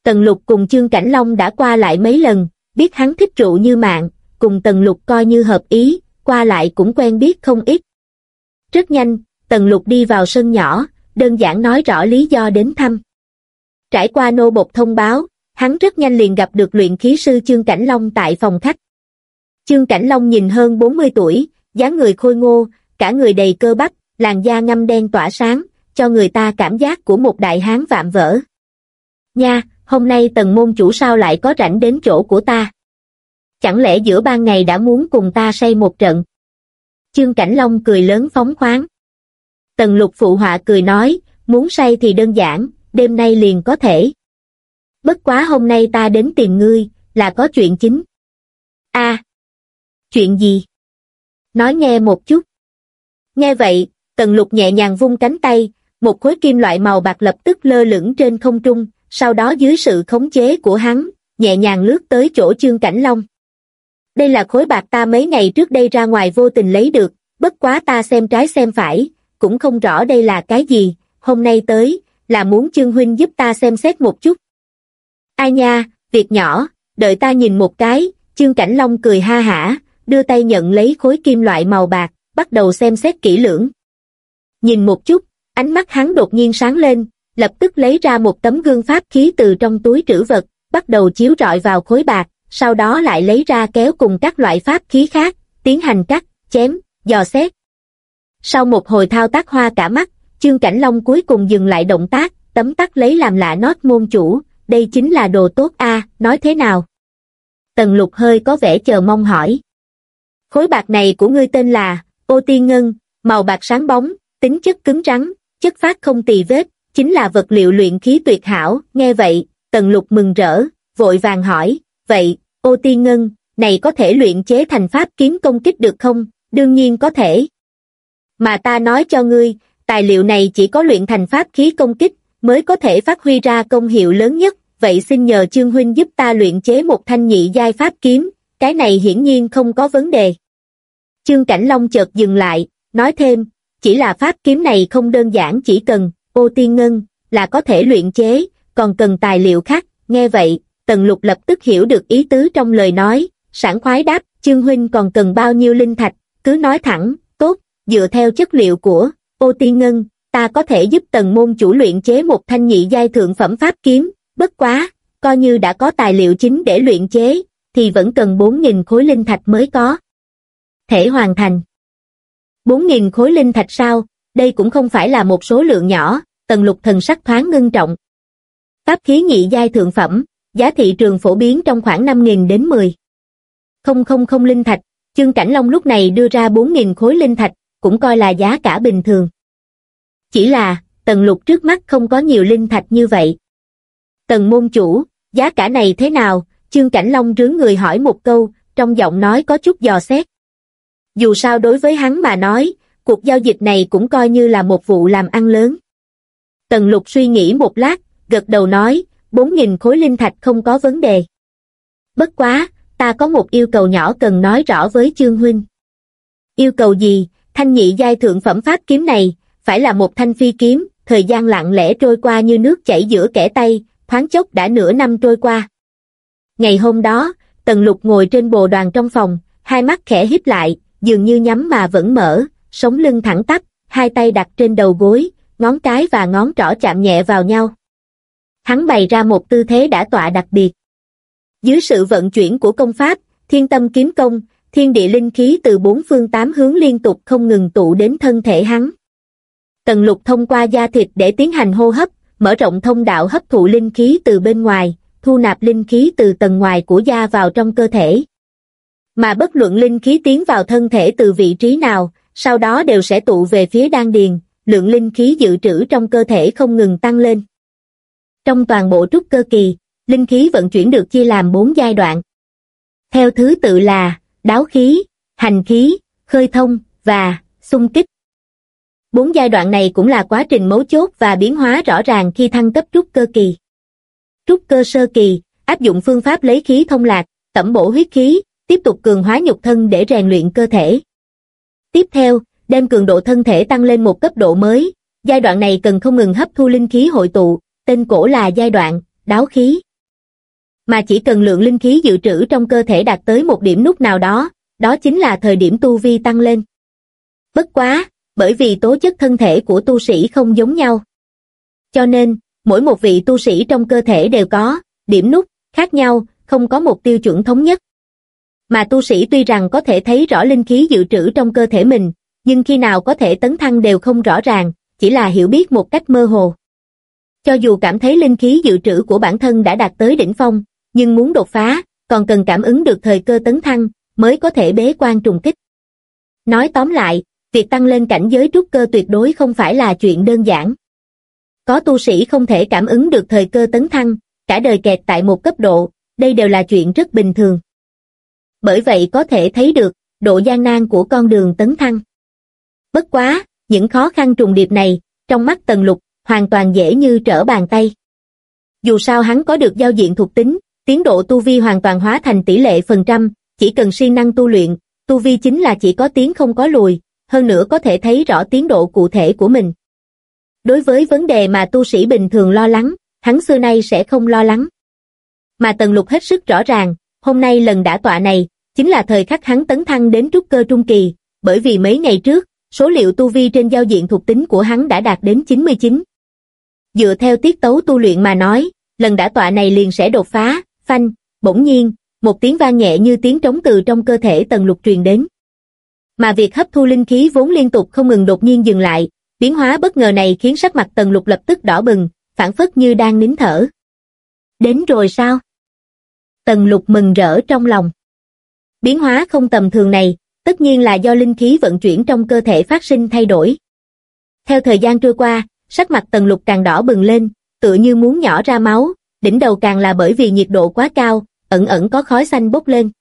Tần Lục cùng Chương Cảnh Long đã qua lại mấy lần, biết hắn thích rượu như mạng, cùng Tần Lục coi như hợp ý, qua lại cũng quen biết không ít. Rất nhanh, Tần Lục đi vào sân nhỏ, đơn giản nói rõ lý do đến thăm. Trải qua nô bộc thông báo, hắn rất nhanh liền gặp được luyện khí sư Chương Cảnh Long tại phòng khách. Chương Cảnh Long nhìn hơn 40 tuổi, dáng người khôi ngô, cả người đầy cơ bắp, làn da ngâm đen tỏa sáng, cho người ta cảm giác của một đại hán vạm vỡ. Nha, hôm nay tần môn chủ sao lại có rảnh đến chỗ của ta? Chẳng lẽ giữa ban ngày đã muốn cùng ta say một trận? Chương Cảnh Long cười lớn phóng khoáng. Tần lục phụ họa cười nói, muốn say thì đơn giản, đêm nay liền có thể. Bất quá hôm nay ta đến tìm ngươi, là có chuyện chính. a chuyện gì? Nói nghe một chút. Nghe vậy, tần lục nhẹ nhàng vung cánh tay, một khối kim loại màu bạc lập tức lơ lửng trên không trung, sau đó dưới sự khống chế của hắn, nhẹ nhàng lướt tới chỗ chương cảnh long. Đây là khối bạc ta mấy ngày trước đây ra ngoài vô tình lấy được, bất quá ta xem trái xem phải, cũng không rõ đây là cái gì, hôm nay tới, là muốn chương huynh giúp ta xem xét một chút. Ai nha, việc nhỏ, đợi ta nhìn một cái, chương cảnh long cười ha hả, đưa tay nhận lấy khối kim loại màu bạc, bắt đầu xem xét kỹ lưỡng. Nhìn một chút, ánh mắt hắn đột nhiên sáng lên, lập tức lấy ra một tấm gương pháp khí từ trong túi trữ vật, bắt đầu chiếu rọi vào khối bạc, sau đó lại lấy ra kéo cùng các loại pháp khí khác, tiến hành cắt, chém, dò xét. Sau một hồi thao tác hoa cả mắt, chương cảnh long cuối cùng dừng lại động tác, tấm tắc lấy làm lạ nốt môn chủ, đây chính là đồ tốt a nói thế nào? Tần lục hơi có vẻ chờ mong hỏi. Khối bạc này của ngươi tên là, Ô tiên ngân, màu bạc sáng bóng, tính chất cứng rắn, chất phát không tì vết, chính là vật liệu luyện khí tuyệt hảo, nghe vậy, tần lục mừng rỡ, vội vàng hỏi, vậy, ô tiên ngân, này có thể luyện chế thành pháp kiếm công kích được không? Đương nhiên có thể. Mà ta nói cho ngươi, tài liệu này chỉ có luyện thành pháp khí công kích, mới có thể phát huy ra công hiệu lớn nhất, vậy xin nhờ Trương Huynh giúp ta luyện chế một thanh nhị giai pháp kiếm, cái này hiển nhiên không có vấn đề. Trương Cảnh Long chợt dừng lại, nói thêm, chỉ là pháp kiếm này không đơn giản chỉ cần, ô tiên ngân, là có thể luyện chế, còn cần tài liệu khác, nghe vậy, Tần Lục lập tức hiểu được ý tứ trong lời nói, sảng khoái đáp, Trương Huynh còn cần bao nhiêu linh thạch, cứ nói thẳng, tốt, dựa theo chất liệu của, ô tiên ngân, ta có thể giúp tần môn chủ luyện chế một thanh nhị giai thượng phẩm pháp kiếm, bất quá, coi như đã có tài liệu chính để luyện chế, thì vẫn cần 4.000 khối linh thạch mới có. Thể hoàn thành. 4.000 khối linh thạch sao, đây cũng không phải là một số lượng nhỏ, tần lục thần sắc thoáng ngưng trọng. Pháp khí nhị giai thượng phẩm, giá thị trường phổ biến trong khoảng 5.000 đến 10. Không không không linh thạch, chương cảnh long lúc này đưa ra 4.000 khối linh thạch, cũng coi là giá cả bình thường. Chỉ là, tần lục trước mắt không có nhiều linh thạch như vậy. Tần môn chủ, giá cả này thế nào? Chương Cảnh Long rướng người hỏi một câu, trong giọng nói có chút dò xét. Dù sao đối với hắn mà nói, cuộc giao dịch này cũng coi như là một vụ làm ăn lớn. Tần lục suy nghĩ một lát, gật đầu nói, 4.000 khối linh thạch không có vấn đề. Bất quá, ta có một yêu cầu nhỏ cần nói rõ với Trương Huynh. Yêu cầu gì? Thanh nhị giai thượng phẩm pháp kiếm này, phải là một thanh phi kiếm, thời gian lặng lẽ trôi qua như nước chảy giữa kẻ tay, thoáng chốc đã nửa năm trôi qua. Ngày hôm đó, Tần Lục ngồi trên bồ đoàn trong phòng, hai mắt khẽ híp lại, dường như nhắm mà vẫn mở, sống lưng thẳng tắp, hai tay đặt trên đầu gối, ngón cái và ngón trỏ chạm nhẹ vào nhau. Hắn bày ra một tư thế đã tọa đặc biệt. Dưới sự vận chuyển của công pháp, thiên tâm kiếm công, thiên địa linh khí từ bốn phương tám hướng liên tục không ngừng tụ đến thân thể hắn. Tần lục thông qua da thịt để tiến hành hô hấp, mở rộng thông đạo hấp thụ linh khí từ bên ngoài, thu nạp linh khí từ tầng ngoài của da vào trong cơ thể. Mà bất luận linh khí tiến vào thân thể từ vị trí nào, sau đó đều sẽ tụ về phía đan điền, lượng linh khí dự trữ trong cơ thể không ngừng tăng lên. Trong toàn bộ trúc cơ kỳ, linh khí vận chuyển được chia làm 4 giai đoạn. Theo thứ tự là đáo khí, hành khí, khơi thông và xung kích. Bốn giai đoạn này cũng là quá trình mấu chốt và biến hóa rõ ràng khi thăng cấp trúc cơ kỳ. Trúc cơ sơ kỳ, áp dụng phương pháp lấy khí thông lạc, tẩm bổ huyết khí, tiếp tục cường hóa nhục thân để rèn luyện cơ thể. Tiếp theo, đem cường độ thân thể tăng lên một cấp độ mới, giai đoạn này cần không ngừng hấp thu linh khí hội tụ, tên cổ là giai đoạn, đáo khí. Mà chỉ cần lượng linh khí dự trữ trong cơ thể đạt tới một điểm nút nào đó, đó chính là thời điểm tu vi tăng lên. Bất quá, bởi vì tố chất thân thể của tu sĩ không giống nhau. Cho nên, mỗi một vị tu sĩ trong cơ thể đều có điểm nút khác nhau, không có một tiêu chuẩn thống nhất. Mà tu sĩ tuy rằng có thể thấy rõ linh khí dự trữ trong cơ thể mình, nhưng khi nào có thể tấn thăng đều không rõ ràng, chỉ là hiểu biết một cách mơ hồ. Cho dù cảm thấy linh khí dự trữ của bản thân đã đạt tới đỉnh phong, nhưng muốn đột phá, còn cần cảm ứng được thời cơ tấn thăng, mới có thể bế quan trùng kích. Nói tóm lại, việc tăng lên cảnh giới trúc cơ tuyệt đối không phải là chuyện đơn giản. Có tu sĩ không thể cảm ứng được thời cơ tấn thăng, cả đời kẹt tại một cấp độ, đây đều là chuyện rất bình thường. Bởi vậy có thể thấy được, độ gian nan của con đường tấn thăng. Bất quá, những khó khăn trùng điệp này, trong mắt tần lục, hoàn toàn dễ như trở bàn tay. Dù sao hắn có được giao diện thuộc tính, tiến độ tu vi hoàn toàn hóa thành tỷ lệ phần trăm, chỉ cần siêng năng tu luyện, tu vi chính là chỉ có tiến không có lùi, hơn nữa có thể thấy rõ tiến độ cụ thể của mình. Đối với vấn đề mà tu sĩ bình thường lo lắng, hắn xưa nay sẽ không lo lắng. Mà Tần Lục hết sức rõ ràng, hôm nay lần đã tọa này, chính là thời khắc hắn tấn thăng đến trúc cơ trung kỳ, bởi vì mấy ngày trước, số liệu tu vi trên giao diện thuộc tính của hắn đã đạt đến 99. Dựa theo tiết tấu tu luyện mà nói, lần đã tọa này liền sẽ đột phá, phanh, bỗng nhiên, một tiếng vang nhẹ như tiếng trống từ trong cơ thể Tần Lục truyền đến. Mà việc hấp thu linh khí vốn liên tục không ngừng đột nhiên dừng lại, biến hóa bất ngờ này khiến sắc mặt Tần Lục lập tức đỏ bừng, phản phất như đang nín thở. Đến rồi sao? Tần Lục mừng rỡ trong lòng. Biến hóa không tầm thường này, tất nhiên là do linh khí vận chuyển trong cơ thể phát sinh thay đổi. Theo thời gian trôi qua, sắc mặt tần lục càng đỏ bừng lên, tựa như muốn nhỏ ra máu, đỉnh đầu càng là bởi vì nhiệt độ quá cao, ẩn ẩn có khói xanh bốc lên.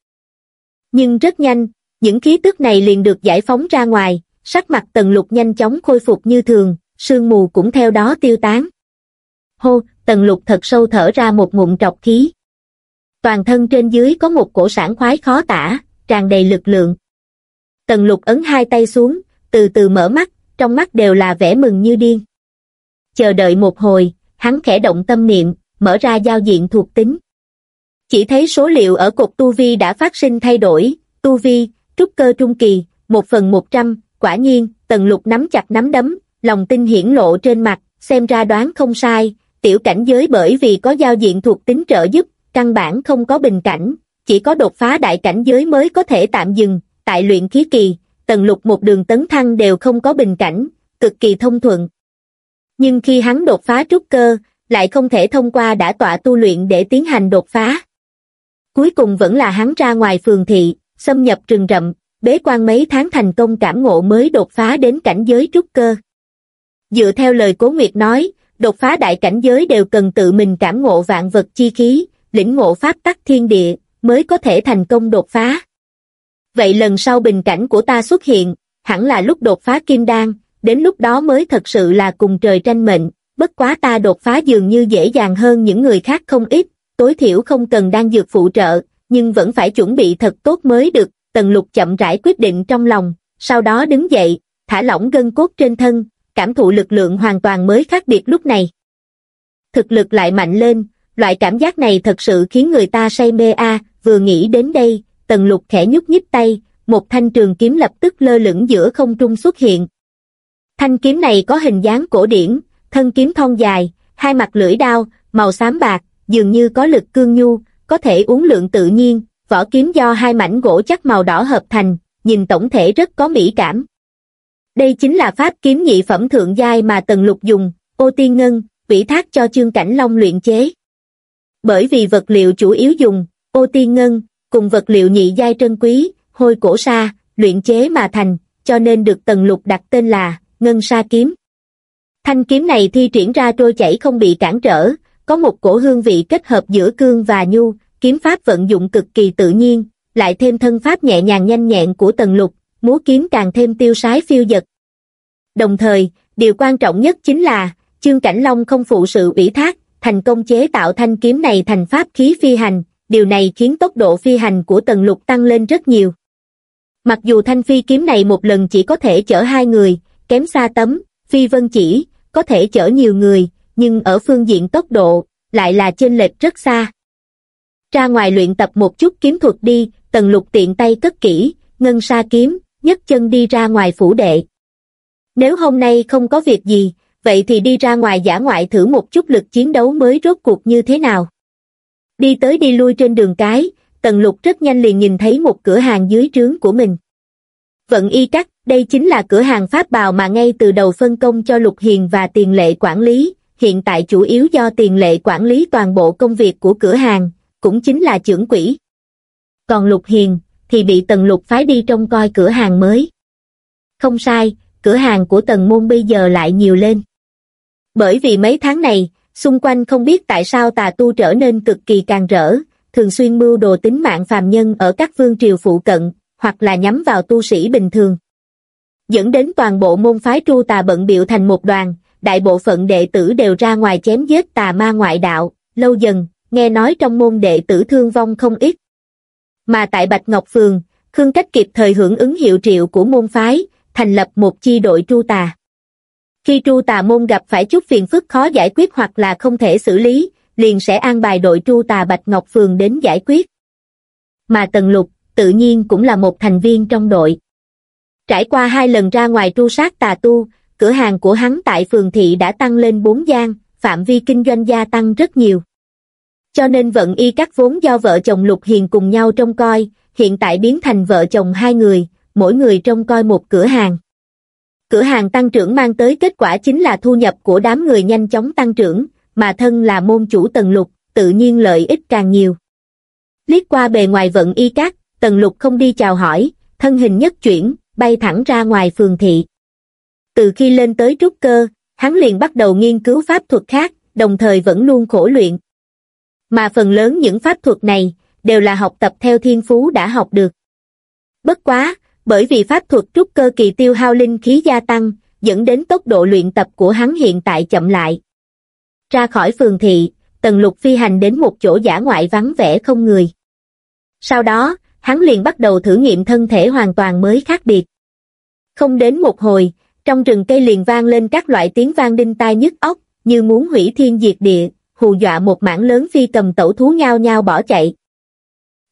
Nhưng rất nhanh, những khí tức này liền được giải phóng ra ngoài, sắc mặt tần lục nhanh chóng khôi phục như thường, sương mù cũng theo đó tiêu tán. Hô, tần lục thật sâu thở ra một ngụm trọc khí. Toàn thân trên dưới có một cổ sản khoái khó tả, tràn đầy lực lượng. Tần lục ấn hai tay xuống, từ từ mở mắt, trong mắt đều là vẻ mừng như điên. Chờ đợi một hồi, hắn khẽ động tâm niệm, mở ra giao diện thuộc tính. Chỉ thấy số liệu ở cột tu vi đã phát sinh thay đổi, tu vi, trúc cơ trung kỳ, một phần một trăm, quả nhiên, tần lục nắm chặt nắm đấm, lòng tin hiển lộ trên mặt, xem ra đoán không sai, tiểu cảnh giới bởi vì có giao diện thuộc tính trợ giúp, căn bản không có bình cảnh, chỉ có đột phá đại cảnh giới mới có thể tạm dừng, tại luyện khí kỳ, tần lục một đường tấn thăng đều không có bình cảnh, cực kỳ thông thuận. Nhưng khi hắn đột phá trúc cơ, lại không thể thông qua đã tọa tu luyện để tiến hành đột phá. Cuối cùng vẫn là hắn ra ngoài phường thị, xâm nhập rừng rậm, bế quan mấy tháng thành công cảm ngộ mới đột phá đến cảnh giới trúc cơ. Dựa theo lời Cố Nguyệt nói, đột phá đại cảnh giới đều cần tự mình cảm ngộ vạn vật chi khí, lĩnh ngộ pháp tắc thiên địa, mới có thể thành công đột phá. Vậy lần sau bình cảnh của ta xuất hiện, hẳn là lúc đột phá kim đan, đến lúc đó mới thật sự là cùng trời tranh mệnh, bất quá ta đột phá dường như dễ dàng hơn những người khác không ít, tối thiểu không cần đang dược phụ trợ, nhưng vẫn phải chuẩn bị thật tốt mới được, tần lục chậm rãi quyết định trong lòng, sau đó đứng dậy, thả lỏng gân cốt trên thân, cảm thụ lực lượng hoàn toàn mới khác biệt lúc này. Thực lực lại mạnh lên, loại cảm giác này thật sự khiến người ta say mê a vừa nghĩ đến đây, tần lục khẽ nhúc nhích tay, một thanh trường kiếm lập tức lơ lửng giữa không trung xuất hiện. Thanh kiếm này có hình dáng cổ điển, thân kiếm thon dài, hai mặt lưỡi đao, màu xám bạc, dường như có lực cương nhu, có thể uống lượng tự nhiên, vỏ kiếm do hai mảnh gỗ chắc màu đỏ hợp thành, nhìn tổng thể rất có mỹ cảm. Đây chính là pháp kiếm nhị phẩm thượng giai mà Tần Lục dùng, ô tiên ngân, ủy thác cho chương cảnh long luyện chế. Bởi vì vật liệu chủ yếu dùng, ô tiên ngân, cùng vật liệu nhị giai trân quý, hôi cổ sa, luyện chế mà thành, cho nên được Tần Lục đặt tên là Ngân Sa Kiếm. Thanh kiếm này thi triển ra trôi chảy không bị cản trở, có một cổ hương vị kết hợp giữa cương và nhu, kiếm pháp vận dụng cực kỳ tự nhiên, lại thêm thân pháp nhẹ nhàng nhanh nhẹn của tần lục, múa kiếm càng thêm tiêu sái phiêu dật. Đồng thời, điều quan trọng nhất chính là, chương cảnh long không phụ sự ủy thác, thành công chế tạo thanh kiếm này thành pháp khí phi hành, điều này khiến tốc độ phi hành của tần lục tăng lên rất nhiều. Mặc dù thanh phi kiếm này một lần chỉ có thể chở hai người, kém xa tấm, phi vân chỉ, có thể chở nhiều người, nhưng ở phương diện tốc độ, lại là chênh lệch rất xa. Ra ngoài luyện tập một chút kiếm thuật đi, tần lục tiện tay cất kỹ, ngân sa kiếm, nhấc chân đi ra ngoài phủ đệ. Nếu hôm nay không có việc gì, vậy thì đi ra ngoài giả ngoại thử một chút lực chiến đấu mới rốt cuộc như thế nào. Đi tới đi lui trên đường cái, tần lục rất nhanh liền nhìn thấy một cửa hàng dưới trướng của mình. Vận y cắt, đây chính là cửa hàng pháp bào mà ngay từ đầu phân công cho Lục Hiền và tiền lệ quản lý, hiện tại chủ yếu do tiền lệ quản lý toàn bộ công việc của cửa hàng, cũng chính là trưởng quỹ. Còn Lục Hiền, thì bị Tần Lục phái đi trông coi cửa hàng mới. Không sai, cửa hàng của Tần Môn bây giờ lại nhiều lên. Bởi vì mấy tháng này, xung quanh không biết tại sao tà tu trở nên cực kỳ càng rỡ, thường xuyên mưu đồ tính mạng phàm nhân ở các vương triều phụ cận, hoặc là nhắm vào tu sĩ bình thường. Dẫn đến toàn bộ môn phái tru tà bận biệu thành một đoàn, đại bộ phận đệ tử đều ra ngoài chém giết tà ma ngoại đạo, lâu dần, nghe nói trong môn đệ tử thương vong không ít. Mà tại Bạch Ngọc Phường, Khương Cách kịp thời hưởng ứng hiệu triệu của môn phái, thành lập một chi đội tru tà. Khi tru tà môn gặp phải chút phiền phức khó giải quyết hoặc là không thể xử lý, liền sẽ an bài đội tru tà Bạch Ngọc Phường đến giải quyết. Mà Tần Lục, tự nhiên cũng là một thành viên trong đội. Trải qua hai lần ra ngoài tru sát tà tu, cửa hàng của hắn tại phường thị đã tăng lên 4 gian, phạm vi kinh doanh gia tăng rất nhiều. Cho nên vận y các vốn do vợ chồng Lục Hiền cùng nhau trông coi, hiện tại biến thành vợ chồng hai người, mỗi người trông coi một cửa hàng. Cửa hàng tăng trưởng mang tới kết quả chính là thu nhập của đám người nhanh chóng tăng trưởng, mà thân là môn chủ tần lục, tự nhiên lợi ích càng nhiều. Liếc qua bề ngoài vận y các, tần lục không đi chào hỏi, thân hình nhất chuyển, bay thẳng ra ngoài phường thị. Từ khi lên tới trúc cơ, hắn liền bắt đầu nghiên cứu pháp thuật khác, đồng thời vẫn luôn khổ luyện. Mà phần lớn những pháp thuật này, đều là học tập theo thiên phú đã học được. Bất quá, bởi vì pháp thuật trúc cơ kỳ tiêu hao linh khí gia tăng, dẫn đến tốc độ luyện tập của hắn hiện tại chậm lại. Ra khỏi phường thị, Tần Lục phi hành đến một chỗ giả ngoại vắng vẻ không người. Sau đó, hắn liền bắt đầu thử nghiệm thân thể hoàn toàn mới khác biệt. Không đến một hồi, trong rừng cây liền vang lên các loại tiếng vang đinh tai nhức óc, như muốn hủy thiên diệt địa, hù dọa một mảng lớn phi cầm tẩu thú nhao nhao bỏ chạy.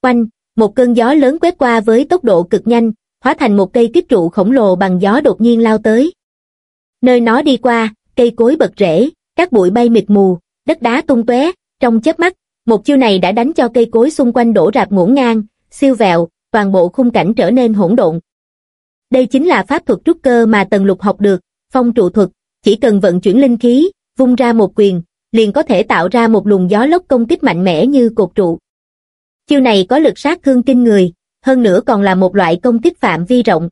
Quanh, một cơn gió lớn quét qua với tốc độ cực nhanh, hóa thành một cây kích trụ khổng lồ bằng gió đột nhiên lao tới. Nơi nó đi qua, cây cối bật rễ, các bụi bay mịt mù, đất đá tung tóe, trong chớp mắt, một chiêu này đã đánh cho cây cối xung quanh đổ rạp ngổn ngang, siêu vẹo, toàn bộ khung cảnh trở nên hỗn độn. Đây chính là pháp thuật trúc cơ mà Tần Lục học được, phong trụ thuật, chỉ cần vận chuyển linh khí, vung ra một quyền, liền có thể tạo ra một luồng gió lốc công kích mạnh mẽ như cột trụ. Chiêu này có lực sát thương kinh người, hơn nữa còn là một loại công kích phạm vi rộng.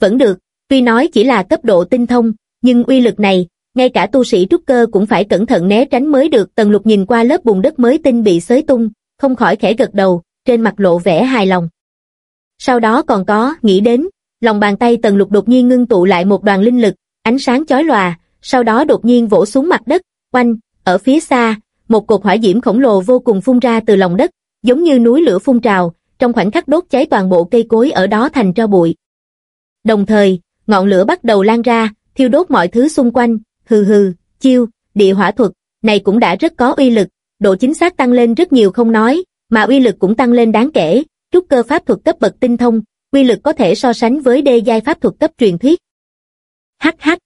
Vẫn được, tuy nói chỉ là cấp độ tinh thông, nhưng uy lực này, ngay cả tu sĩ trúc cơ cũng phải cẩn thận né tránh mới được. Tần lục nhìn qua lớp bùn đất mới tinh bị xới tung, không khỏi khẽ gật đầu, trên mặt lộ vẻ hài lòng. Sau đó còn có, nghĩ đến, lòng bàn tay tần lục đột nhiên ngưng tụ lại một đoàn linh lực, ánh sáng chói lòa, sau đó đột nhiên vỗ xuống mặt đất, quanh, ở phía xa, một cột hỏa diễm khổng lồ vô cùng phun ra từ lòng đất, giống như núi lửa phun trào, trong khoảnh khắc đốt cháy toàn bộ cây cối ở đó thành tro bụi. Đồng thời, ngọn lửa bắt đầu lan ra, thiêu đốt mọi thứ xung quanh, hừ hừ, chiêu, địa hỏa thuật, này cũng đã rất có uy lực, độ chính xác tăng lên rất nhiều không nói, mà uy lực cũng tăng lên đáng kể, trúc cơ pháp thuật cấp bậc tinh thông, uy lực có thể so sánh với đê giai pháp thuật cấp truyền thuyết. Hắc hắc.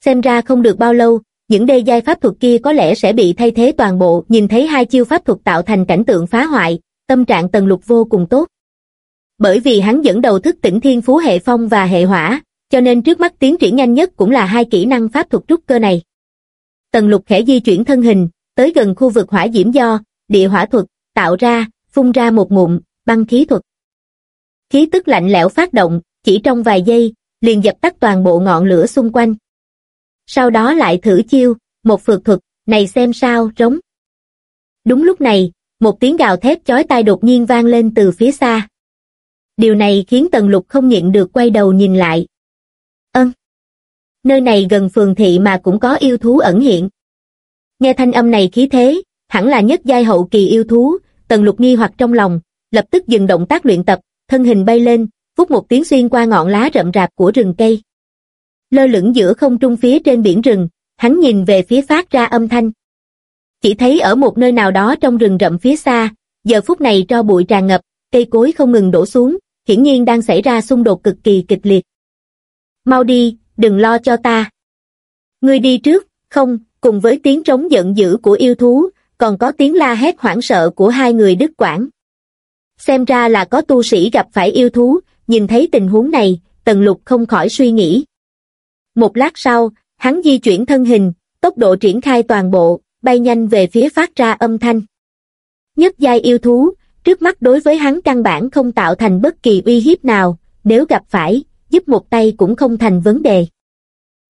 Xem ra không được bao lâu, những đê giai pháp thuật kia có lẽ sẽ bị thay thế toàn bộ, nhìn thấy hai chiêu pháp thuật tạo thành cảnh tượng phá hoại, tâm trạng tần lục vô cùng tốt. Bởi vì hắn dẫn đầu thức tỉnh thiên phú hệ phong và hệ hỏa, cho nên trước mắt tiến triển nhanh nhất cũng là hai kỹ năng pháp thuật trúc cơ này. Tần lục khẽ di chuyển thân hình, tới gần khu vực hỏa diễm do, địa hỏa thuật, tạo ra, phun ra một ngụm, băng khí thuật. Khí tức lạnh lẽo phát động, chỉ trong vài giây, liền dập tắt toàn bộ ngọn lửa xung quanh. Sau đó lại thử chiêu, một phượt thuật, này xem sao, rống. Đúng lúc này, một tiếng gào thét chói tai đột nhiên vang lên từ phía xa. Điều này khiến Tần Lục không nhịn được quay đầu nhìn lại. Ân. Nơi này gần phường thị mà cũng có yêu thú ẩn hiện. Nghe thanh âm này khí thế, hẳn là nhất giai hậu kỳ yêu thú, Tần Lục nghi hoặc trong lòng, lập tức dừng động tác luyện tập, thân hình bay lên, phút một tiếng xuyên qua ngọn lá rậm rạp của rừng cây. Lơ lửng giữa không trung phía trên biển rừng, hắn nhìn về phía phát ra âm thanh. Chỉ thấy ở một nơi nào đó trong rừng rậm phía xa, giờ phút này tro bụi tràn ngập, cây cối không ngừng đổ xuống, hiển nhiên đang xảy ra xung đột cực kỳ kịch liệt. Mau đi, đừng lo cho ta. Ngươi đi trước, không, cùng với tiếng trống giận dữ của yêu thú, còn có tiếng la hét hoảng sợ của hai người đức quảng. Xem ra là có tu sĩ gặp phải yêu thú, nhìn thấy tình huống này, tần lục không khỏi suy nghĩ. Một lát sau, hắn di chuyển thân hình, tốc độ triển khai toàn bộ, bay nhanh về phía phát ra âm thanh. Nhất giai yêu thú, trước mắt đối với hắn căn bản không tạo thành bất kỳ uy hiếp nào, nếu gặp phải, giúp một tay cũng không thành vấn đề.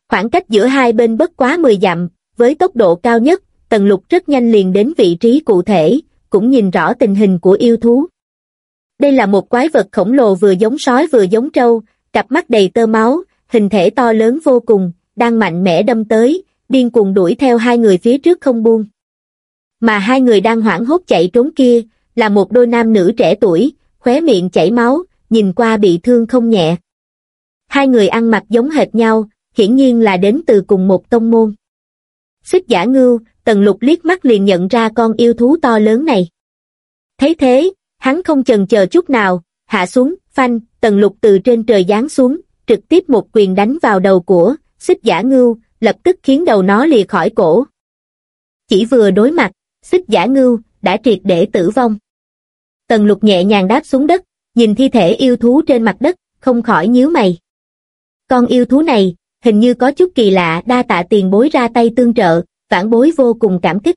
Khoảng cách giữa hai bên bất quá 10 dặm, với tốc độ cao nhất, Tần Lục rất nhanh liền đến vị trí cụ thể, cũng nhìn rõ tình hình của yêu thú. Đây là một quái vật khổng lồ vừa giống sói vừa giống trâu, cặp mắt đầy tơ máu, hình thể to lớn vô cùng, đang mạnh mẽ đâm tới, điên cuồng đuổi theo hai người phía trước không buông. Mà hai người đang hoảng hốt chạy trốn kia, là một đôi nam nữ trẻ tuổi, khóe miệng chảy máu, nhìn qua bị thương không nhẹ. Hai người ăn mặc giống hệt nhau, hiển nhiên là đến từ cùng một tông môn. Xích giả ngưu, tần lục liếc mắt liền nhận ra con yêu thú to lớn này. Thấy thế, hắn không chần chờ chút nào, hạ xuống, phanh, tần lục từ trên trời giáng xuống, trực tiếp một quyền đánh vào đầu của, xích giả ngưu, lập tức khiến đầu nó lìa khỏi cổ. Chỉ vừa đối mặt, xích giả ngưu, đã triệt để tử vong. Tần lục nhẹ nhàng đáp xuống đất, nhìn thi thể yêu thú trên mặt đất, không khỏi nhíu mày. Con yêu thú này, hình như có chút kỳ lạ đa tạ tiền bối ra tay tương trợ, vãn bối vô cùng cảm kích.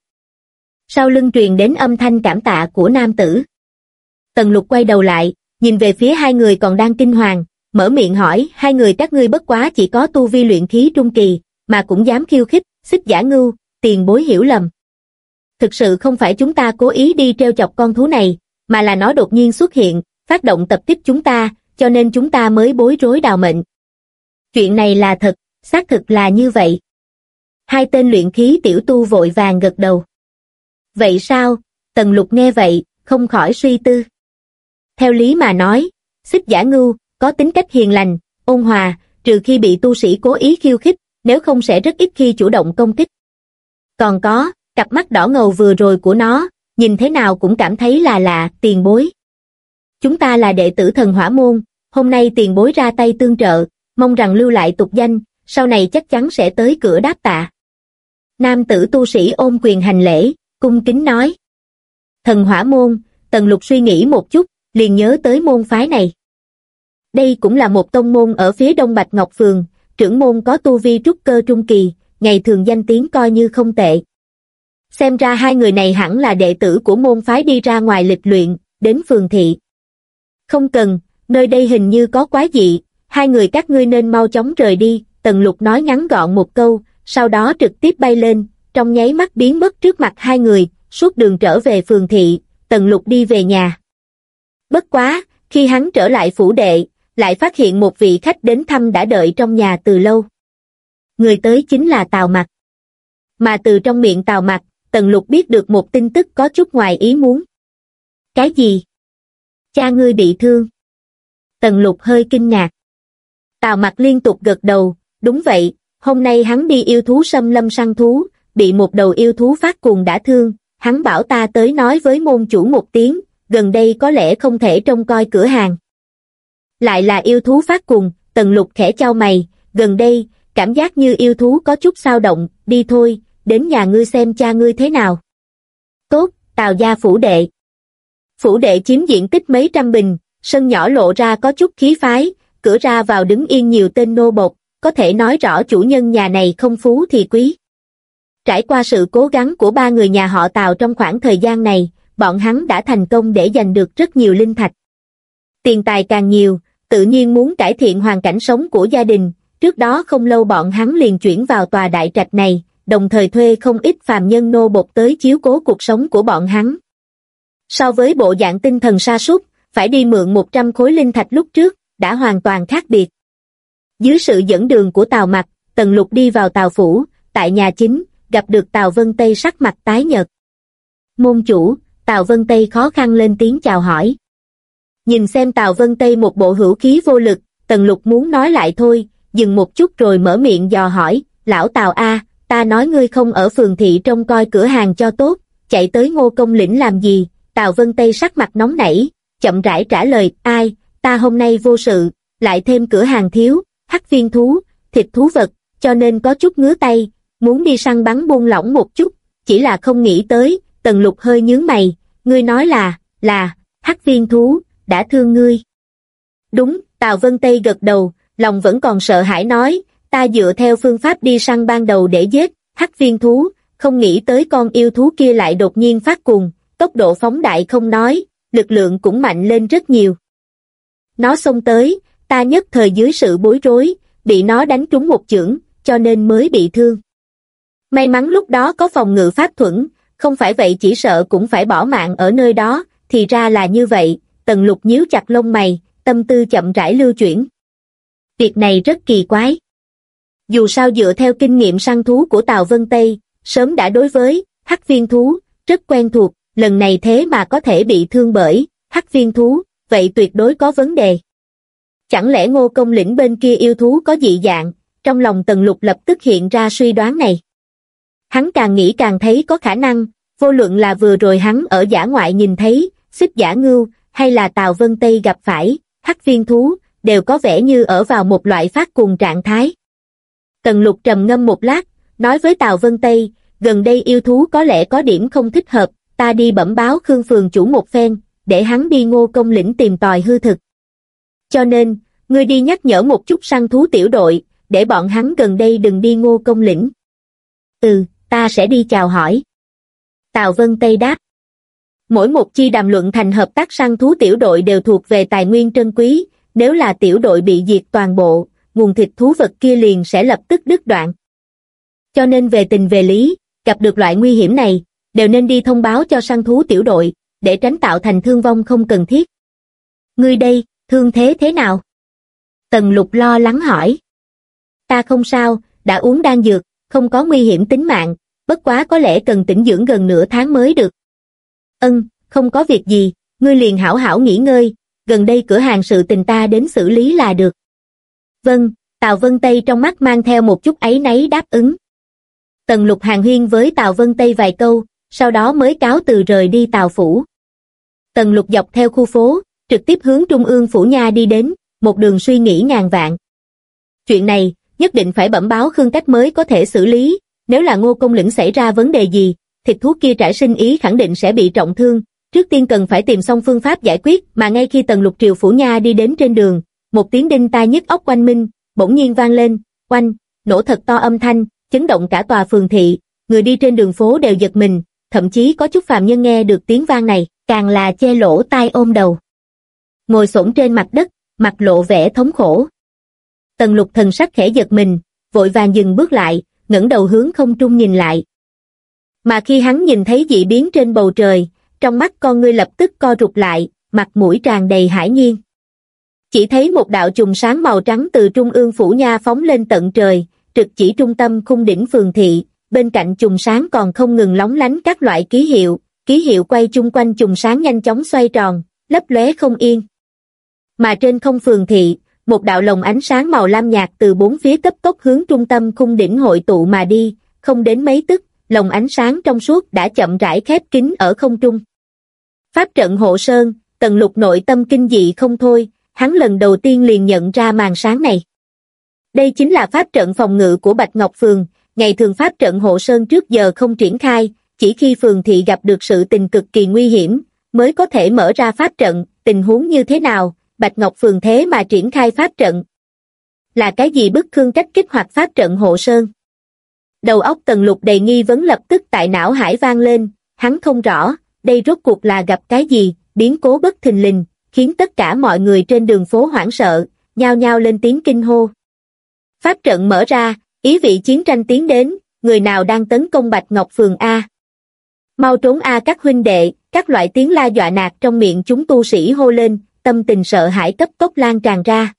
Sau lưng truyền đến âm thanh cảm tạ của nam tử. Tần lục quay đầu lại, nhìn về phía hai người còn đang kinh hoàng, mở miệng hỏi hai người các ngươi bất quá chỉ có tu vi luyện khí trung kỳ, mà cũng dám khiêu khích, xích giả ngưu, tiền bối hiểu lầm. Thực sự không phải chúng ta cố ý đi treo chọc con thú này, mà là nó đột nhiên xuất hiện, phát động tập kích chúng ta, cho nên chúng ta mới bối rối đào mệnh. Chuyện này là thật, xác thực là như vậy. Hai tên luyện khí tiểu tu vội vàng gật đầu. Vậy sao? Tần lục nghe vậy, không khỏi suy tư. Theo lý mà nói, xích giả ngưu, có tính cách hiền lành, ôn hòa, trừ khi bị tu sĩ cố ý khiêu khích, nếu không sẽ rất ít khi chủ động công kích. Còn có, cặp mắt đỏ ngầu vừa rồi của nó, nhìn thế nào cũng cảm thấy là lạ, tiền bối. Chúng ta là đệ tử thần hỏa môn, hôm nay tiền bối ra tay tương trợ, mong rằng lưu lại tục danh, sau này chắc chắn sẽ tới cửa đáp tạ. Nam tử tu sĩ ôm quyền hành lễ, cung kính nói. Thần hỏa môn, tần lục suy nghĩ một chút, liền nhớ tới môn phái này. Đây cũng là một tông môn ở phía đông Bạch Ngọc Phường, trưởng môn có tu vi trúc cơ trung kỳ, ngày thường danh tiếng coi như không tệ. Xem ra hai người này hẳn là đệ tử của môn phái đi ra ngoài lịch luyện, đến phường thị. Không cần, nơi đây hình như có quá dị, hai người các ngươi nên mau chóng rời đi, Tần Lục nói ngắn gọn một câu, sau đó trực tiếp bay lên, trong nháy mắt biến mất trước mặt hai người, suốt đường trở về phường thị, Tần Lục đi về nhà. Bất quá, khi hắn trở lại phủ đệ, lại phát hiện một vị khách đến thăm đã đợi trong nhà từ lâu. Người tới chính là Tào Mặc. Mà từ trong miệng Tào Mặc, Tần Lục biết được một tin tức có chút ngoài ý muốn. Cái gì? Cha ngươi bị thương. Tần Lục hơi kinh ngạc. Tào Mặc liên tục gật đầu, đúng vậy, hôm nay hắn đi yêu thú xâm lâm săn thú, bị một đầu yêu thú phát cuồng đã thương, hắn bảo ta tới nói với môn chủ một tiếng, gần đây có lẽ không thể trông coi cửa hàng. Lại là yêu thú phát cuồng, tần lục khẽ trao mày, gần đây, cảm giác như yêu thú có chút sao động, đi thôi, đến nhà ngươi xem cha ngươi thế nào. Tốt, tào gia phủ đệ. Phủ đệ chiếm diện tích mấy trăm bình, sân nhỏ lộ ra có chút khí phái, cửa ra vào đứng yên nhiều tên nô bộc, có thể nói rõ chủ nhân nhà này không phú thì quý. Trải qua sự cố gắng của ba người nhà họ Tào trong khoảng thời gian này, bọn hắn đã thành công để giành được rất nhiều linh thạch. Tiền tài càng nhiều, tự nhiên muốn cải thiện hoàn cảnh sống của gia đình, trước đó không lâu bọn hắn liền chuyển vào tòa đại trạch này, đồng thời thuê không ít phàm nhân nô bột tới chiếu cố cuộc sống của bọn hắn. So với bộ dạng tinh thần sa sút phải đi mượn 100 khối linh thạch lúc trước, đã hoàn toàn khác biệt. Dưới sự dẫn đường của Tào Mặc, Tần Lục đi vào Tào Phủ, tại nhà chính, gặp được Tào Vân Tây sắc mặt tái nhợt. Môn chủ, Tào Vân Tây khó khăn lên tiếng chào hỏi. Nhìn xem Tào Vân Tây một bộ hữu khí vô lực, Tần Lục muốn nói lại thôi, dừng một chút rồi mở miệng dò hỏi, lão Tào A, ta nói ngươi không ở phường thị trông coi cửa hàng cho tốt, chạy tới ngô công lĩnh làm gì, Tào Vân Tây sắc mặt nóng nảy, chậm rãi trả lời, ai, ta hôm nay vô sự, lại thêm cửa hàng thiếu, hắc viên thú, thịt thú vật, cho nên có chút ngứa tay, muốn đi săn bắn buông lỏng một chút, chỉ là không nghĩ tới, tần lục hơi nhướng mày, ngươi nói là, là, hắc viên thú, đã thương ngươi. Đúng, Tào Vân Tây gật đầu, lòng vẫn còn sợ hãi nói, ta dựa theo phương pháp đi săn ban đầu để giết, hắc viên thú, không nghĩ tới con yêu thú kia lại đột nhiên phát cuồng, tốc độ phóng đại không nói, lực lượng cũng mạnh lên rất nhiều. Nó xông tới, ta nhất thời dưới sự bối rối, bị nó đánh trúng một chưởng, cho nên mới bị thương. May mắn lúc đó có phòng ngự pháp thuẫn, không phải vậy chỉ sợ cũng phải bỏ mạng ở nơi đó, thì ra là như vậy, tần lục nhíu chặt lông mày, tâm tư chậm rãi lưu chuyển. Việc này rất kỳ quái. Dù sao dựa theo kinh nghiệm săn thú của Tào Vân Tây, sớm đã đối với hắc viên thú, rất quen thuộc, lần này thế mà có thể bị thương bởi hắc viên thú, vậy tuyệt đối có vấn đề. Chẳng lẽ ngô công lĩnh bên kia yêu thú có dị dạng, trong lòng tần lục lập tức hiện ra suy đoán này. Hắn càng nghĩ càng thấy có khả năng, vô luận là vừa rồi hắn ở giả ngoại nhìn thấy, xích giả ngưu, hay là Tào Vân Tây gặp phải, hắc viên thú, đều có vẻ như ở vào một loại phát cùng trạng thái. Tần lục trầm ngâm một lát, nói với Tào Vân Tây, gần đây yêu thú có lẽ có điểm không thích hợp, ta đi bẩm báo Khương Phường chủ một phen, để hắn đi ngô công lĩnh tìm tòi hư thực. Cho nên, ngươi đi nhắc nhở một chút săn thú tiểu đội, để bọn hắn gần đây đừng đi ngô công lĩnh. Ừ, ta sẽ đi chào hỏi. Tào Vân Tây đáp. Mỗi một chi đàm luận thành hợp tác săn thú tiểu đội đều thuộc về tài nguyên trân quý, nếu là tiểu đội bị diệt toàn bộ, nguồn thịt thú vật kia liền sẽ lập tức đứt đoạn. Cho nên về tình về lý, gặp được loại nguy hiểm này, đều nên đi thông báo cho săn thú tiểu đội, để tránh tạo thành thương vong không cần thiết. Ngươi đây, thương thế thế nào? Tần lục lo lắng hỏi. Ta không sao, đã uống đan dược, không có nguy hiểm tính mạng, bất quá có lẽ cần tĩnh dưỡng gần nửa tháng mới được. Ân, không có việc gì, ngươi liền hảo hảo nghỉ ngơi, gần đây cửa hàng sự tình ta đến xử lý là được. Vâng, Tào Vân Tây trong mắt mang theo một chút ấy nấy đáp ứng. Tần lục hàng huyên với Tào Vân Tây vài câu, sau đó mới cáo từ rời đi Tào Phủ. Tần lục dọc theo khu phố, trực tiếp hướng Trung ương Phủ Nha đi đến, một đường suy nghĩ ngàn vạn. Chuyện này, nhất định phải bẩm báo Khương Cách mới có thể xử lý, nếu là ngô công lĩnh xảy ra vấn đề gì, thịt thú kia trải sinh ý khẳng định sẽ bị trọng thương, trước tiên cần phải tìm xong phương pháp giải quyết mà ngay khi tần lục triều phủ nha đi đến trên đường, một tiếng đinh tai nhức óc quanh minh, bỗng nhiên vang lên, quanh, nổ thật to âm thanh, chấn động cả tòa phường thị, người đi trên đường phố đều giật mình, thậm chí có chút phàm nhân nghe được tiếng vang này, càng là che lỗ tai ôm đầu. Ngồi xổm trên mặt đất, mặt lộ vẻ thống khổ. Tần lục thần sắc khẽ giật mình, vội vàng dừng bước lại, ngẩng đầu hướng không trung nhìn lại. Mà khi hắn nhìn thấy dị biến trên bầu trời, trong mắt con ngươi lập tức co rụt lại, mặt mũi tràn đầy hải nhiên. Chỉ thấy một đạo trùng sáng màu trắng từ trung ương phủ nha phóng lên tận trời, trực chỉ trung tâm khung đỉnh phường thị, bên cạnh trùng sáng còn không ngừng lóng lánh các loại ký hiệu, ký hiệu quay chung quanh trùng sáng nhanh chóng xoay tròn, lấp lóe không yên. Mà trên không phường thị, một đạo lồng ánh sáng màu lam nhạt từ bốn phía cấp tốc hướng trung tâm khung đỉnh hội tụ mà đi, không đến mấy tức, lồng ánh sáng trong suốt đã chậm rãi khép kín ở không trung. Pháp trận hộ sơn, tần lục nội tâm kinh dị không thôi, hắn lần đầu tiên liền nhận ra màn sáng này. Đây chính là pháp trận phòng ngự của Bạch Ngọc Phường, ngày thường pháp trận hộ sơn trước giờ không triển khai, chỉ khi phường thị gặp được sự tình cực kỳ nguy hiểm, mới có thể mở ra pháp trận, tình huống như thế nào, Bạch Ngọc Phường thế mà triển khai pháp trận. Là cái gì bức khương cách kích hoạt pháp trận hộ sơn? Đầu óc tần lục đầy nghi vấn lập tức tại não hải vang lên, hắn không rõ, đây rốt cuộc là gặp cái gì, biến cố bất thình lình, khiến tất cả mọi người trên đường phố hoảng sợ, nhao nhao lên tiếng kinh hô. Pháp trận mở ra, ý vị chiến tranh tiến đến, người nào đang tấn công Bạch Ngọc Phường A. Mau trốn A các huynh đệ, các loại tiếng la dọa nạt trong miệng chúng tu sĩ hô lên, tâm tình sợ hãi cấp tốc lan tràn ra.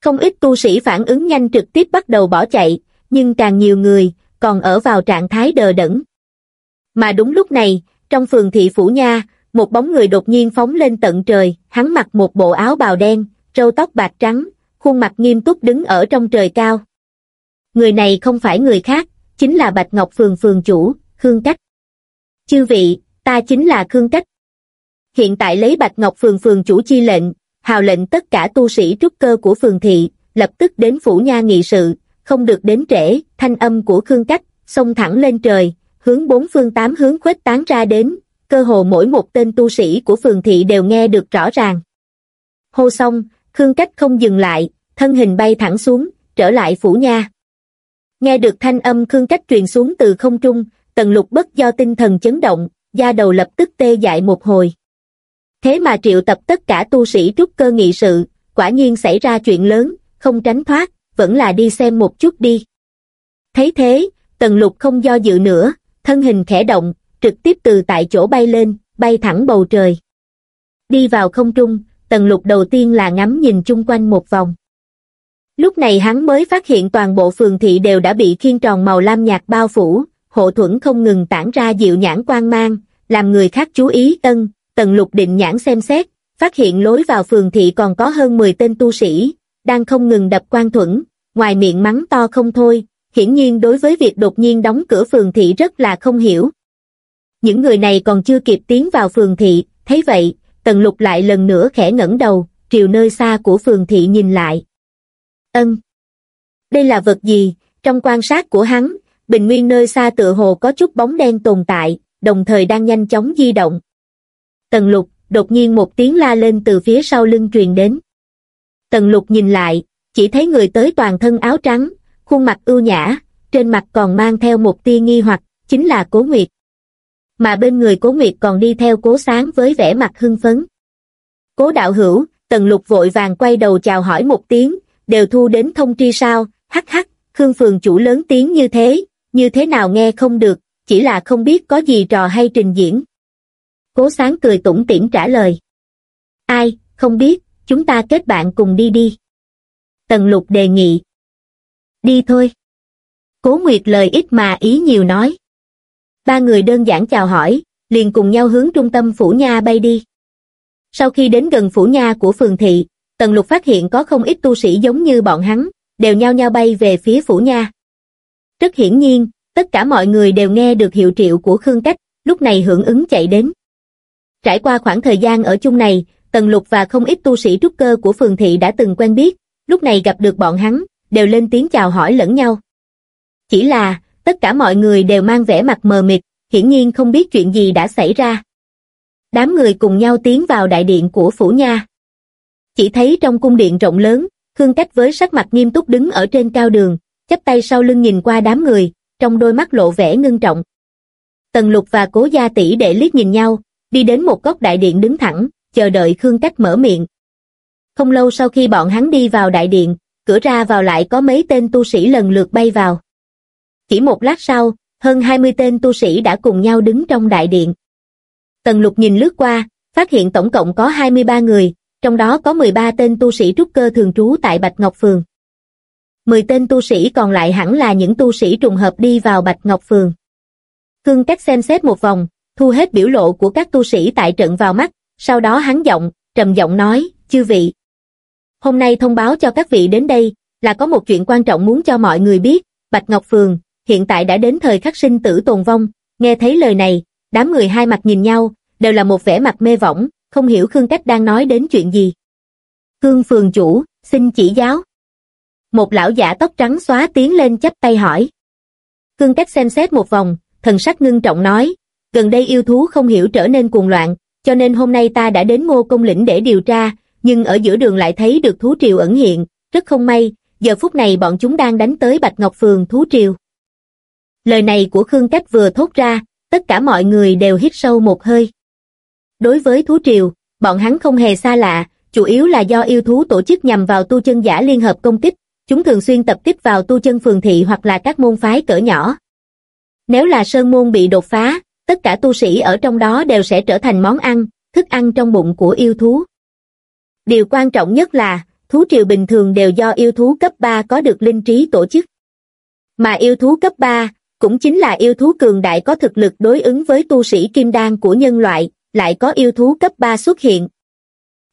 Không ít tu sĩ phản ứng nhanh trực tiếp bắt đầu bỏ chạy, nhưng càng nhiều người, còn ở vào trạng thái đờ đẫn. Mà đúng lúc này, trong phường thị phủ nha, một bóng người đột nhiên phóng lên tận trời, hắn mặc một bộ áo bào đen, râu tóc bạc trắng, khuôn mặt nghiêm túc đứng ở trong trời cao. Người này không phải người khác, chính là Bạch Ngọc Phường phường chủ, Khương Cách. Chư vị, ta chính là Khương Cách. Hiện tại lấy Bạch Ngọc Phường phường chủ chi lệnh, hào lệnh tất cả tu sĩ trúc cơ của phường thị, lập tức đến phủ nha nghị sự, không được đến trễ, thanh âm của Khương Cách, xông thẳng lên trời, hướng bốn phương tám hướng khuếch tán ra đến, cơ hồ mỗi một tên tu sĩ của phường thị đều nghe được rõ ràng. Hô xong, Khương Cách không dừng lại, thân hình bay thẳng xuống, trở lại phủ nha. Nghe được thanh âm Khương Cách truyền xuống từ không trung, tần lục bất do tinh thần chấn động, da đầu lập tức tê dại một hồi. Thế mà triệu tập tất cả tu sĩ trúc cơ nghị sự, quả nhiên xảy ra chuyện lớn, không tránh thoát, vẫn là đi xem một chút đi. Thấy thế, tần lục không do dự nữa, thân hình khẽ động, trực tiếp từ tại chỗ bay lên, bay thẳng bầu trời. Đi vào không trung, tần lục đầu tiên là ngắm nhìn chung quanh một vòng. Lúc này hắn mới phát hiện toàn bộ phường thị đều đã bị khiên tròn màu lam nhạt bao phủ, hộ thuẫn không ngừng tản ra dịu nhãn quang mang, làm người khác chú ý tân tần lục định nhãn xem xét, phát hiện lối vào phường thị còn có hơn 10 tên tu sĩ, đang không ngừng đập quan thuẫn, ngoài miệng mắng to không thôi, hiển nhiên đối với việc đột nhiên đóng cửa phường thị rất là không hiểu. Những người này còn chưa kịp tiến vào phường thị, thấy vậy, tần lục lại lần nữa khẽ ngẩng đầu, triều nơi xa của phường thị nhìn lại. Ân! Đây là vật gì? Trong quan sát của hắn, bình nguyên nơi xa tựa hồ có chút bóng đen tồn tại, đồng thời đang nhanh chóng di động. Tần lục, đột nhiên một tiếng la lên từ phía sau lưng truyền đến. Tần lục nhìn lại, chỉ thấy người tới toàn thân áo trắng, khuôn mặt ưu nhã, trên mặt còn mang theo một tia nghi hoặc, chính là Cố Nguyệt. mà bên người cố Nguyệt còn đi theo cố sáng với vẻ mặt hưng phấn. Cố đạo hữu, tần lục vội vàng quay đầu chào hỏi một tiếng, đều thu đến thông tri sao, hắc hắc, Khương Phường chủ lớn tiếng như thế, như thế nào nghe không được, chỉ là không biết có gì trò hay trình diễn. Cố sáng cười tủm tỉm trả lời. Ai, không biết, chúng ta kết bạn cùng đi đi. Tần lục đề nghị. Đi thôi. Cố Nguyệt lời ít mà ý nhiều nói. Ba người đơn giản chào hỏi, liền cùng nhau hướng trung tâm phủ nha bay đi. Sau khi đến gần phủ nha của phường thị, Tần Lục phát hiện có không ít tu sĩ giống như bọn hắn, đều nhao nhao bay về phía phủ nha. Rất hiển nhiên, tất cả mọi người đều nghe được hiệu triệu của Khương Cách, lúc này hưởng ứng chạy đến. Trải qua khoảng thời gian ở chung này, Tần Lục và không ít tu sĩ trúc cơ của phường thị đã từng quen biết, lúc này gặp được bọn hắn, đều lên tiếng chào hỏi lẫn nhau. Chỉ là, tất cả mọi người đều mang vẻ mặt mờ mịt, hiển nhiên không biết chuyện gì đã xảy ra. Đám người cùng nhau tiến vào đại điện của phủ nha. Chỉ thấy trong cung điện rộng lớn, Khương Cách với sắc mặt nghiêm túc đứng ở trên cao đường, chắp tay sau lưng nhìn qua đám người, trong đôi mắt lộ vẻ ngưng trọng. Tần Lục và Cố Gia tỷ đệ liếc nhìn nhau, đi đến một góc đại điện đứng thẳng, chờ đợi Khương Cách mở miệng. Không lâu sau khi bọn hắn đi vào đại điện, cửa ra vào lại có mấy tên tu sĩ lần lượt bay vào. Chỉ một lát sau, hơn 20 tên tu sĩ đã cùng nhau đứng trong đại điện. Tần lục nhìn lướt qua, phát hiện tổng cộng có 23 người, trong đó có 13 tên tu sĩ trúc cơ thường trú tại Bạch Ngọc Phường. 10 tên tu sĩ còn lại hẳn là những tu sĩ trùng hợp đi vào Bạch Ngọc Phường. Khương Cách xem xét một vòng, thu hết biểu lộ của các tu sĩ tại trận vào mắt, sau đó hắn giọng, trầm giọng nói, chư vị. Hôm nay thông báo cho các vị đến đây, là có một chuyện quan trọng muốn cho mọi người biết, Bạch Ngọc Phường, hiện tại đã đến thời khắc sinh tử tồn vong, nghe thấy lời này, đám người hai mặt nhìn nhau, đều là một vẻ mặt mê võng, không hiểu Khương Cách đang nói đến chuyện gì. Khương Phường Chủ, xin chỉ giáo. Một lão giả tóc trắng xóa tiến lên chắp tay hỏi. Khương Cách xem xét một vòng, thần sắc ngưng trọng nói, gần đây yêu thú không hiểu trở nên cuồng loạn, cho nên hôm nay ta đã đến ngô công lĩnh để điều tra, nhưng ở giữa đường lại thấy được thú triều ẩn hiện, rất không may, giờ phút này bọn chúng đang đánh tới Bạch Ngọc Phường thú triều. Lời này của Khương Cách vừa thốt ra, tất cả mọi người đều hít sâu một hơi. Đối với thú triều, bọn hắn không hề xa lạ, chủ yếu là do yêu thú tổ chức nhằm vào tu chân giả liên hợp công kích, chúng thường xuyên tập kích vào tu chân phường thị hoặc là các môn phái cỡ nhỏ. Nếu là sơn môn bị đột phá, tất cả tu sĩ ở trong đó đều sẽ trở thành món ăn, thức ăn trong bụng của yêu thú. Điều quan trọng nhất là, thú triều bình thường đều do yêu thú cấp 3 có được linh trí tổ chức. Mà yêu thú cấp 3, cũng chính là yêu thú cường đại có thực lực đối ứng với tu sĩ kim đan của nhân loại, lại có yêu thú cấp 3 xuất hiện.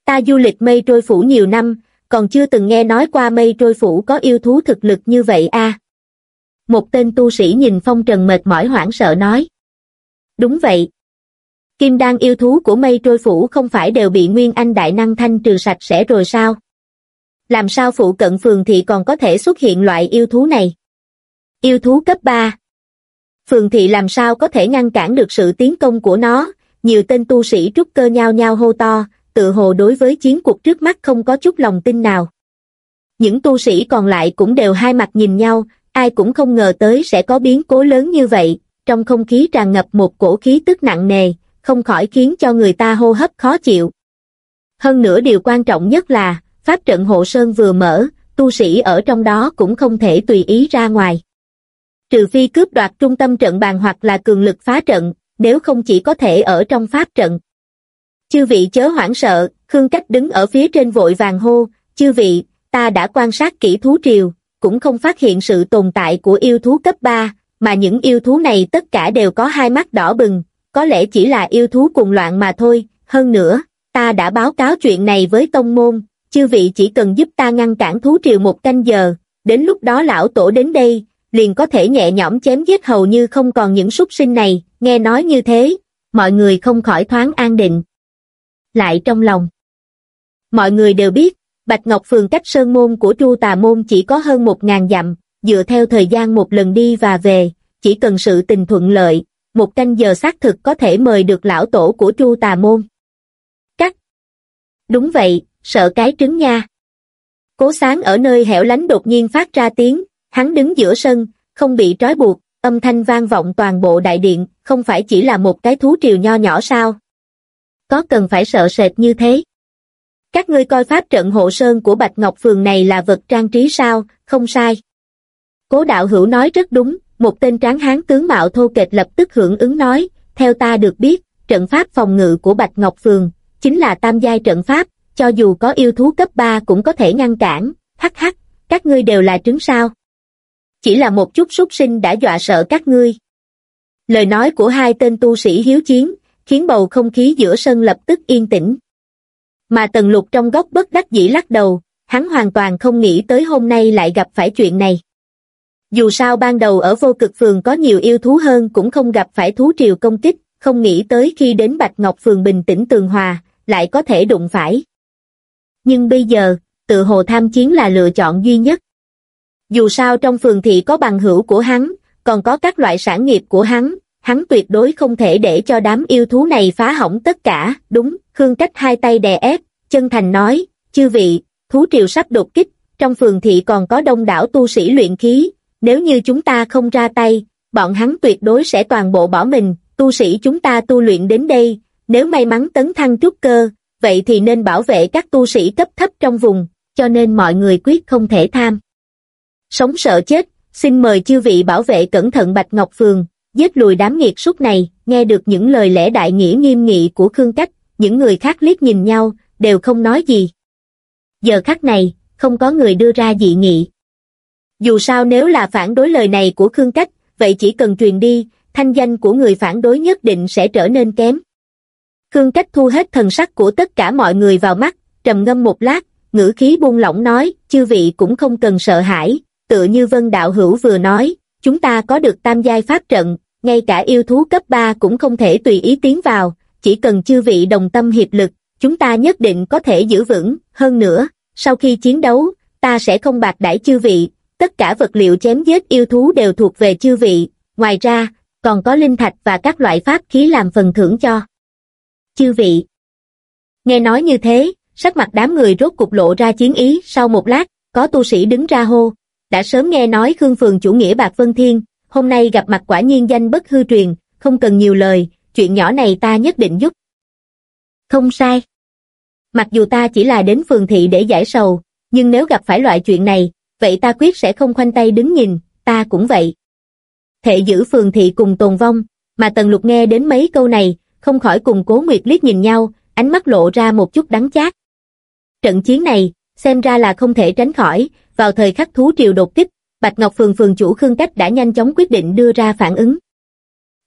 Ta du lịch mây trôi phủ nhiều năm, còn chưa từng nghe nói qua mây trôi phủ có yêu thú thực lực như vậy a. Một tên tu sĩ nhìn phong trần mệt mỏi hoảng sợ nói. Đúng vậy. Kim đan yêu thú của mây trôi phủ không phải đều bị Nguyên Anh Đại Năng thanh trừ sạch sẽ rồi sao? Làm sao phụ cận phường thị còn có thể xuất hiện loại yêu thú này? Yêu thú cấp 3 Phường thị làm sao có thể ngăn cản được sự tiến công của nó, nhiều tên tu sĩ trúc cơ nhau nhau hô to, tự hồ đối với chiến cuộc trước mắt không có chút lòng tin nào. Những tu sĩ còn lại cũng đều hai mặt nhìn nhau, ai cũng không ngờ tới sẽ có biến cố lớn như vậy, trong không khí tràn ngập một cổ khí tức nặng nề, không khỏi khiến cho người ta hô hấp khó chịu. Hơn nữa điều quan trọng nhất là, pháp trận hộ sơn vừa mở, tu sĩ ở trong đó cũng không thể tùy ý ra ngoài. Trừ phi cướp đoạt trung tâm trận bàn hoặc là cường lực phá trận, nếu không chỉ có thể ở trong pháp trận. Chư vị chớ hoảng sợ, Khương Cách đứng ở phía trên vội vàng hô, chư vị, ta đã quan sát kỹ thú triều, cũng không phát hiện sự tồn tại của yêu thú cấp 3, mà những yêu thú này tất cả đều có hai mắt đỏ bừng, có lẽ chỉ là yêu thú cùng loạn mà thôi, hơn nữa, ta đã báo cáo chuyện này với tông môn, chư vị chỉ cần giúp ta ngăn cản thú triều một canh giờ, đến lúc đó lão tổ đến đây, liền có thể nhẹ nhõm chém giết hầu như không còn những súc sinh này, nghe nói như thế, mọi người không khỏi thoáng an định. Lại trong lòng. Mọi người đều biết, Bạch Ngọc Phường cách sơn môn của Tru Tà Môn chỉ có hơn một ngàn dặm, dựa theo thời gian một lần đi và về, chỉ cần sự tình thuận lợi, một canh giờ xác thực có thể mời được lão tổ của chu Tà Môn. Cắt. Đúng vậy, sợ cái trứng nha. Cố sáng ở nơi hẻo lánh đột nhiên phát ra tiếng, hắn đứng giữa sân, không bị trói buộc, âm thanh vang vọng toàn bộ đại điện, không phải chỉ là một cái thú triều nho nhỏ sao? Có cần phải sợ sệt như thế? Các ngươi coi pháp trận hộ sơn của Bạch Ngọc Phường này là vật trang trí sao, không sai. Cố đạo hữu nói rất đúng, một tên tráng hán tướng mạo thô kệch lập tức hưởng ứng nói, theo ta được biết, trận pháp phòng ngự của Bạch Ngọc Phường, chính là tam giai trận pháp, cho dù có yêu thú cấp 3 cũng có thể ngăn cản, hắc hắc, các ngươi đều là trứng sao. Chỉ là một chút súc sinh đã dọa sợ các ngươi. Lời nói của hai tên tu sĩ hiếu chiến, khiến bầu không khí giữa sân lập tức yên tĩnh. Mà tần lục trong góc bất đắc dĩ lắc đầu, hắn hoàn toàn không nghĩ tới hôm nay lại gặp phải chuyện này. Dù sao ban đầu ở vô cực phường có nhiều yêu thú hơn cũng không gặp phải thú triều công kích, không nghĩ tới khi đến Bạch Ngọc phường bình tĩnh tường hòa, lại có thể đụng phải. Nhưng bây giờ, tự hồ tham chiến là lựa chọn duy nhất. Dù sao trong phường thị có bằng hữu của hắn, còn có các loại sản nghiệp của hắn, hắn tuyệt đối không thể để cho đám yêu thú này phá hỏng tất cả, đúng, Khương Cách hai tay đè ép, chân thành nói, chư vị, thú triều sắp đột kích, trong phường thị còn có đông đảo tu sĩ luyện khí, nếu như chúng ta không ra tay, bọn hắn tuyệt đối sẽ toàn bộ bỏ mình, tu sĩ chúng ta tu luyện đến đây, nếu may mắn tấn thăng trúc cơ, vậy thì nên bảo vệ các tu sĩ cấp thấp trong vùng, cho nên mọi người quyết không thể tham. Sống sợ chết, xin mời chư vị bảo vệ cẩn thận Bạch Ngọc Phường, giết lùi đám nghiệt súc này, nghe được những lời lẽ đại nghĩa nghiêm nghị của Khương Cách, những người khác liếc nhìn nhau, đều không nói gì. Giờ khắc này, không có người đưa ra dị nghị. Dù sao nếu là phản đối lời này của Khương Cách, vậy chỉ cần truyền đi, thanh danh của người phản đối nhất định sẽ trở nên kém. Khương Cách thu hết thần sắc của tất cả mọi người vào mắt, trầm ngâm một lát, ngữ khí buông lỏng nói, chư vị cũng không cần sợ hãi, tựa như Vân Đạo Hữu vừa nói, chúng ta có được tam giai pháp trận, ngay cả yêu thú cấp 3 cũng không thể tùy ý tiến vào, chỉ cần chư vị đồng tâm hiệp lực, chúng ta nhất định có thể giữ vững, hơn nữa, sau khi chiến đấu, ta sẽ không bạc đãi chư vị, tất cả vật liệu chém giết yêu thú đều thuộc về chư vị, ngoài ra, còn có linh thạch và các loại pháp khí làm phần thưởng cho. Chư vị Nghe nói như thế, sắc mặt đám người rốt cục lộ ra chiến ý, sau một lát, có tu sĩ đứng ra hô, đã sớm nghe nói Khương Phường chủ nghĩa Bạc Vân Thiên, hôm nay gặp mặt quả nhiên danh bất hư truyền, không cần nhiều lời, chuyện nhỏ này ta nhất định giúp. Không sai. Mặc dù ta chỉ là đến phường thị để giải sầu, nhưng nếu gặp phải loại chuyện này, vậy ta quyết sẽ không khoanh tay đứng nhìn, ta cũng vậy. Thệ giữ phường thị cùng tồn vong, mà Tần Lục nghe đến mấy câu này, không khỏi cùng Cố Nguyệt liếc nhìn nhau, ánh mắt lộ ra một chút đắng chát. Trận chiến này, xem ra là không thể tránh khỏi, vào thời khắc thú triều đột kích, Bạch Ngọc Phường phường chủ Khương Cách đã nhanh chóng quyết định đưa ra phản ứng.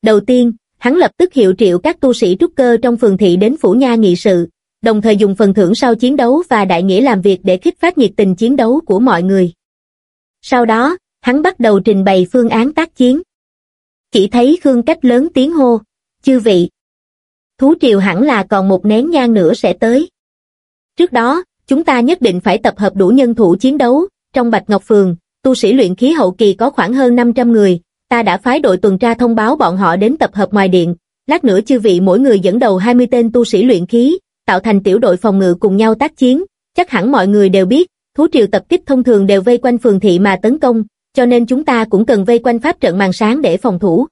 Đầu tiên, hắn lập tức hiệu triệu các tu sĩ trúc cơ trong phường thị đến phủ nha nghị sự, đồng thời dùng phần thưởng sau chiến đấu và đại nghĩa làm việc để kích phát nhiệt tình chiến đấu của mọi người. Sau đó, hắn bắt đầu trình bày phương án tác chiến. Chỉ thấy Khương Cách lớn tiếng hô, chư vị. Thú triều hẳn là còn một nén nhang nữa sẽ tới. Trước đó, chúng ta nhất định phải tập hợp đủ nhân thủ chiến đấu, trong Bạch Ngọc Phường, tu sĩ luyện khí hậu kỳ có khoảng hơn 500 người, ta đã phái đội tuần tra thông báo bọn họ đến tập hợp ngoài điện, lát nữa chư vị mỗi người dẫn đầu 20 tên tu sĩ luyện khí, tạo thành tiểu đội phòng ngự cùng nhau tác chiến, chắc hẳn mọi người đều biết, thú triều tập kích thông thường đều vây quanh phường thị mà tấn công, cho nên chúng ta cũng cần vây quanh pháp trận màn sáng để phòng thủ.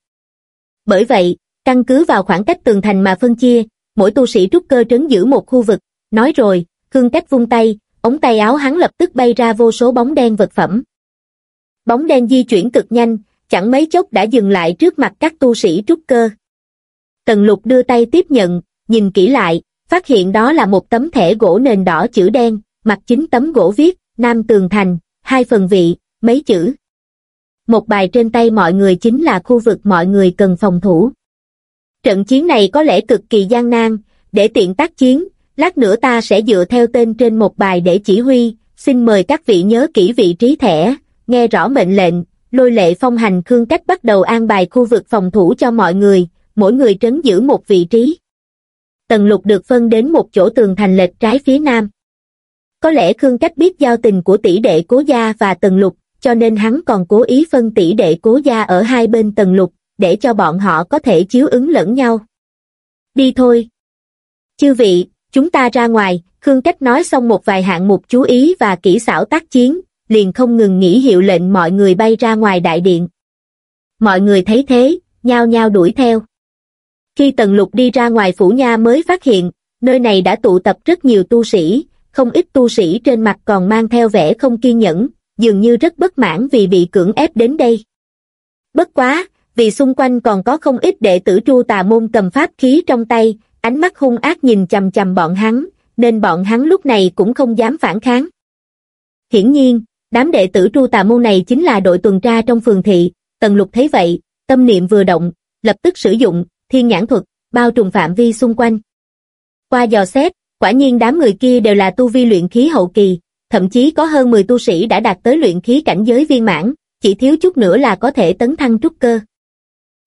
Bởi vậy, căn cứ vào khoảng cách tường thành mà phân chia, mỗi tu sĩ trúc cơ trấn giữ một khu vực, nói rồi, Khương Cách vung tay, ống tay áo hắn lập tức bay ra vô số bóng đen vật phẩm. Bóng đen di chuyển cực nhanh, chẳng mấy chốc đã dừng lại trước mặt các tu sĩ trúc cơ. Tần lục đưa tay tiếp nhận, nhìn kỹ lại, phát hiện đó là một tấm thẻ gỗ nền đỏ chữ đen, mặt chính tấm gỗ viết, Nam Tường Thành, hai phần vị, mấy chữ. Một bài trên tay mọi người chính là khu vực mọi người cần phòng thủ. Trận chiến này có lẽ cực kỳ gian nan, để tiện tác chiến, lát nữa ta sẽ dựa theo tên trên một bài để chỉ huy, xin mời các vị nhớ kỹ vị trí thẻ, nghe rõ mệnh lệnh, lôi lệ phong hành khương cách bắt đầu an bài khu vực phòng thủ cho mọi người, mỗi người trấn giữ một vị trí. Tần lục được phân đến một chỗ tường thành lệch trái phía nam. Có lẽ Khương Cách biết giao tình của tỷ đệ cố gia và tần lục, cho nên hắn còn cố ý phân tỷ đệ cố gia ở hai bên tần lục, để cho bọn họ có thể chiếu ứng lẫn nhau. Đi thôi. Chư vị, chúng ta ra ngoài, Khương Cách nói xong một vài hạng mục chú ý và kỹ xảo tác chiến, liền không ngừng nghỉ hiệu lệnh mọi người bay ra ngoài đại điện. Mọi người thấy thế, nhao nhao đuổi theo. Khi Tần Lục đi ra ngoài phủ nha mới phát hiện, nơi này đã tụ tập rất nhiều tu sĩ, không ít tu sĩ trên mặt còn mang theo vẻ không kiên nhẫn, dường như rất bất mãn vì bị cưỡng ép đến đây. Bất quá, vì xung quanh còn có không ít đệ tử tru tà môn cầm pháp khí trong tay, ánh mắt hung ác nhìn chầm chầm bọn hắn, nên bọn hắn lúc này cũng không dám phản kháng. Hiển nhiên, đám đệ tử tru tà môn này chính là đội tuần tra trong phường thị, tần lục thấy vậy, tâm niệm vừa động, lập tức sử dụng, thiên nhãn thuật, bao trùm phạm vi xung quanh. Qua dò xét, quả nhiên đám người kia đều là tu vi luyện khí hậu kỳ, thậm chí có hơn 10 tu sĩ đã đạt tới luyện khí cảnh giới viên mãn, chỉ thiếu chút nữa là có thể tấn thăng trúc cơ.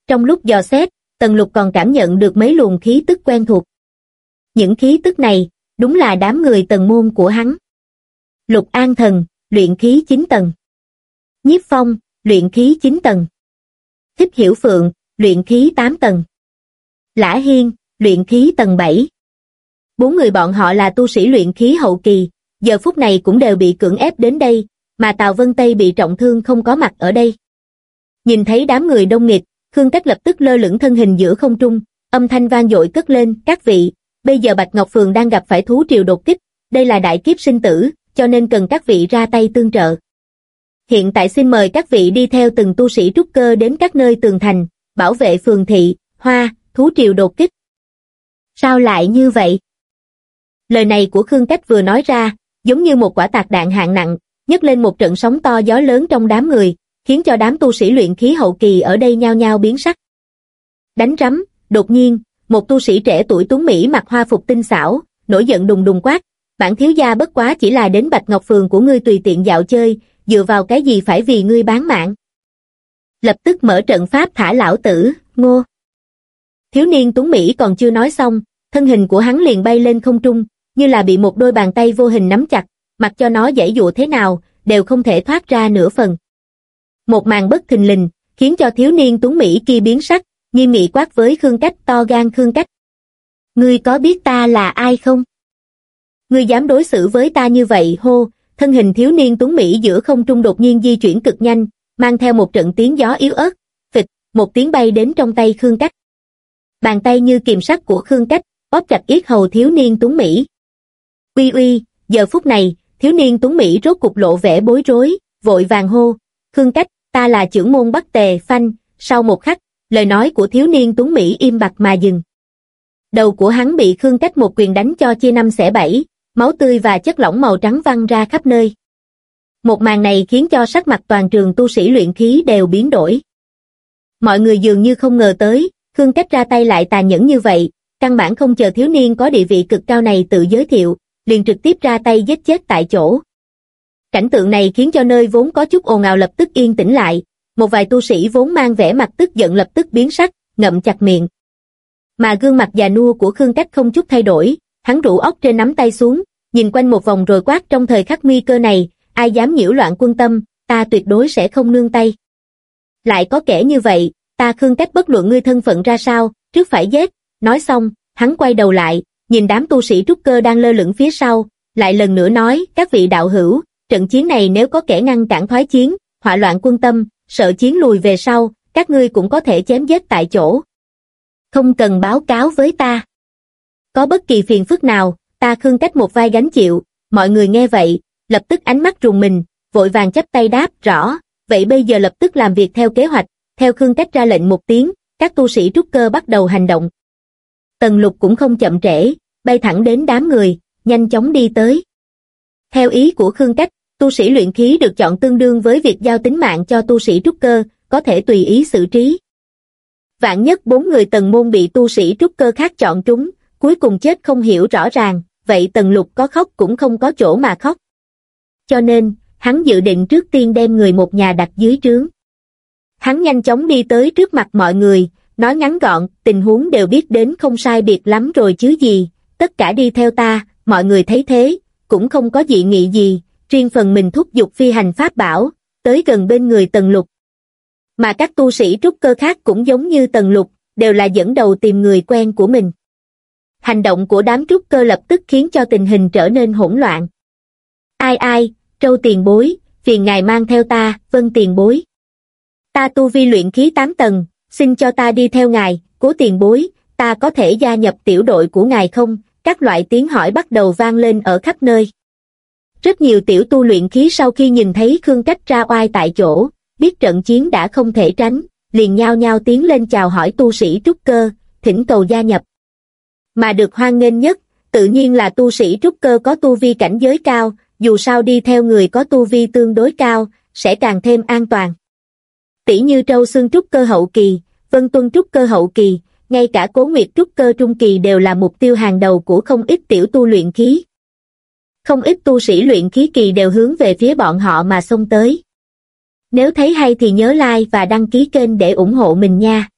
Trong lúc dò xét, Tần Lục còn cảm nhận được mấy luồng khí tức quen thuộc. Những khí tức này, đúng là đám người tần môn của hắn. Lục An Thần, luyện khí 9 tầng. Nhiếp Phong, luyện khí 9 tầng. Thích Hiểu Phượng, luyện khí 8 tầng. Lã Hiên, luyện khí tầng 7. Bốn người bọn họ là tu sĩ luyện khí hậu kỳ, giờ phút này cũng đều bị cưỡng ép đến đây, mà Tào Vân Tây bị trọng thương không có mặt ở đây. Nhìn thấy đám người đông nghịch, Khương Cách lập tức lơ lửng thân hình giữa không trung, âm thanh vang dội cất lên, các vị, bây giờ Bạch Ngọc Phường đang gặp phải thú triều đột kích, đây là đại kiếp sinh tử, cho nên cần các vị ra tay tương trợ. Hiện tại xin mời các vị đi theo từng tu sĩ trúc cơ đến các nơi tường thành, bảo vệ phường thị, hoa, thú triều đột kích. Sao lại như vậy? Lời này của Khương Cách vừa nói ra, giống như một quả tạc đạn hạng nặng, nhấc lên một trận sóng to gió lớn trong đám người, khiến cho đám tu sĩ luyện khí hậu kỳ ở đây nhao nhao biến sắc. Đánh rắm, đột nhiên, một tu sĩ trẻ tuổi tuấn Mỹ mặc hoa phục tinh xảo, nổi giận đùng đùng quát, bản thiếu gia bất quá chỉ là đến Bạch Ngọc Phường của ngươi tùy tiện dạo chơi, dựa vào cái gì phải vì ngươi bán mạng. Lập tức mở trận pháp thả lão tử, ngô. Thiếu niên tuấn Mỹ còn chưa nói xong, thân hình của hắn liền bay lên không trung, như là bị một đôi bàn tay vô hình nắm chặt, mặc cho nó dãy dụa thế nào, đều không thể thoát ra nửa phần. Một màn bất thình lình, khiến cho thiếu niên tuấn Mỹ kia biến sắc, nghiêm nghị quát với Khương Cách to gan Khương Cách. Ngươi có biết ta là ai không? Ngươi dám đối xử với ta như vậy hô, thân hình thiếu niên tuấn Mỹ giữa không trung đột nhiên di chuyển cực nhanh, mang theo một trận tiếng gió yếu ớt, phịch, một tiếng bay đến trong tay Khương Cách. Bàn tay như kiềm sắt của Khương Cách, bóp chặt yết hầu thiếu niên tuấn Mỹ. Uy uy, giờ phút này, thiếu niên tuấn Mỹ rốt cục lộ vẻ bối rối, vội vàng hô, Khương Cách, ta là trưởng môn Bắc Tề, phanh, sau một khắc, lời nói của thiếu niên tuấn Mỹ im bặt mà dừng. Đầu của hắn bị Khương Cách một quyền đánh cho chia năm xẻ bảy, máu tươi và chất lỏng màu trắng văng ra khắp nơi. Một màn này khiến cho sắc mặt toàn trường tu sĩ luyện khí đều biến đổi. Mọi người dường như không ngờ tới, Khương Cách ra tay lại tàn nhẫn như vậy, căn bản không chờ thiếu niên có địa vị cực cao này tự giới thiệu, liền trực tiếp ra tay giết chết tại chỗ. Cảnh tượng này khiến cho nơi vốn có chút ồn ào lập tức yên tĩnh lại, một vài tu sĩ vốn mang vẻ mặt tức giận lập tức biến sắc, ngậm chặt miệng. Mà gương mặt già nua của Khương Cách không chút thay đổi, hắn rũ óc trên nắm tay xuống, nhìn quanh một vòng rồi quát trong thời khắc nguy cơ này, ai dám nhiễu loạn quân tâm, ta tuyệt đối sẽ không nương tay. Lại có kẻ như vậy, ta Khương Cách bất luận ngươi thân phận ra sao, trước phải giết, nói xong, hắn quay đầu lại, nhìn đám tu sĩ trúc cơ đang lơ lửng phía sau, lại lần nữa nói, các vị đạo hữu, trận chiến này nếu có kẻ ngăn cản thoái chiến, hỏa loạn quân tâm, sợ chiến lùi về sau, các ngươi cũng có thể chém giết tại chỗ. Không cần báo cáo với ta. Có bất kỳ phiền phức nào, ta khương cách một vai gánh chịu, mọi người nghe vậy, lập tức ánh mắt rùng mình, vội vàng chấp tay đáp, rõ, vậy bây giờ lập tức làm việc theo kế hoạch, theo khương cách ra lệnh một tiếng, các tu sĩ trúc cơ bắt đầu hành động. Tần lục cũng không chậm trễ, bay thẳng đến đám người, nhanh chóng đi tới. Theo ý của Khương Cách, tu sĩ luyện khí được chọn tương đương với việc giao tính mạng cho tu sĩ trúc cơ, có thể tùy ý xử trí. Vạn nhất bốn người tần môn bị tu sĩ trúc cơ khác chọn trúng, cuối cùng chết không hiểu rõ ràng, vậy tần lục có khóc cũng không có chỗ mà khóc. Cho nên, hắn dự định trước tiên đem người một nhà đặt dưới trướng. Hắn nhanh chóng đi tới trước mặt mọi người, nói ngắn gọn, tình huống đều biết đến không sai biệt lắm rồi chứ gì, tất cả đi theo ta, mọi người thấy thế, cũng không có dị nghị gì, riêng phần mình thúc giục phi hành pháp bảo, tới gần bên người Tần Lục. Mà các tu sĩ trúc cơ khác cũng giống như Tần Lục, đều là dẫn đầu tìm người quen của mình. Hành động của đám trúc cơ lập tức khiến cho tình hình trở nên hỗn loạn. Ai ai, trâu tiền bối, phiền ngài mang theo ta, vân tiền bối. Ta tu vi luyện khí 8 tầng, xin cho ta đi theo ngài, cố tiền bối, ta có thể gia nhập tiểu đội của ngài không? Các loại tiếng hỏi bắt đầu vang lên ở khắp nơi. Rất nhiều tiểu tu luyện khí sau khi nhìn thấy Khương Cách ra oai tại chỗ, biết trận chiến đã không thể tránh, liền nhao nhao tiến lên chào hỏi tu sĩ trúc cơ, thỉnh cầu gia nhập. Mà được hoan nghênh nhất, tự nhiên là tu sĩ trúc cơ có tu vi cảnh giới cao, dù sao đi theo người có tu vi tương đối cao, sẽ càng thêm an toàn. Tỷ như Trâu Xương trúc cơ hậu kỳ, Vân Tuân trúc cơ hậu kỳ, ngay cả Cố Nguyệt trúc cơ trung kỳ đều là mục tiêu hàng đầu của không ít tiểu tu luyện khí. Không ít tu sĩ luyện khí kỳ đều hướng về phía bọn họ mà xông tới. Nếu thấy hay thì nhớ like và đăng ký kênh để ủng hộ mình nha.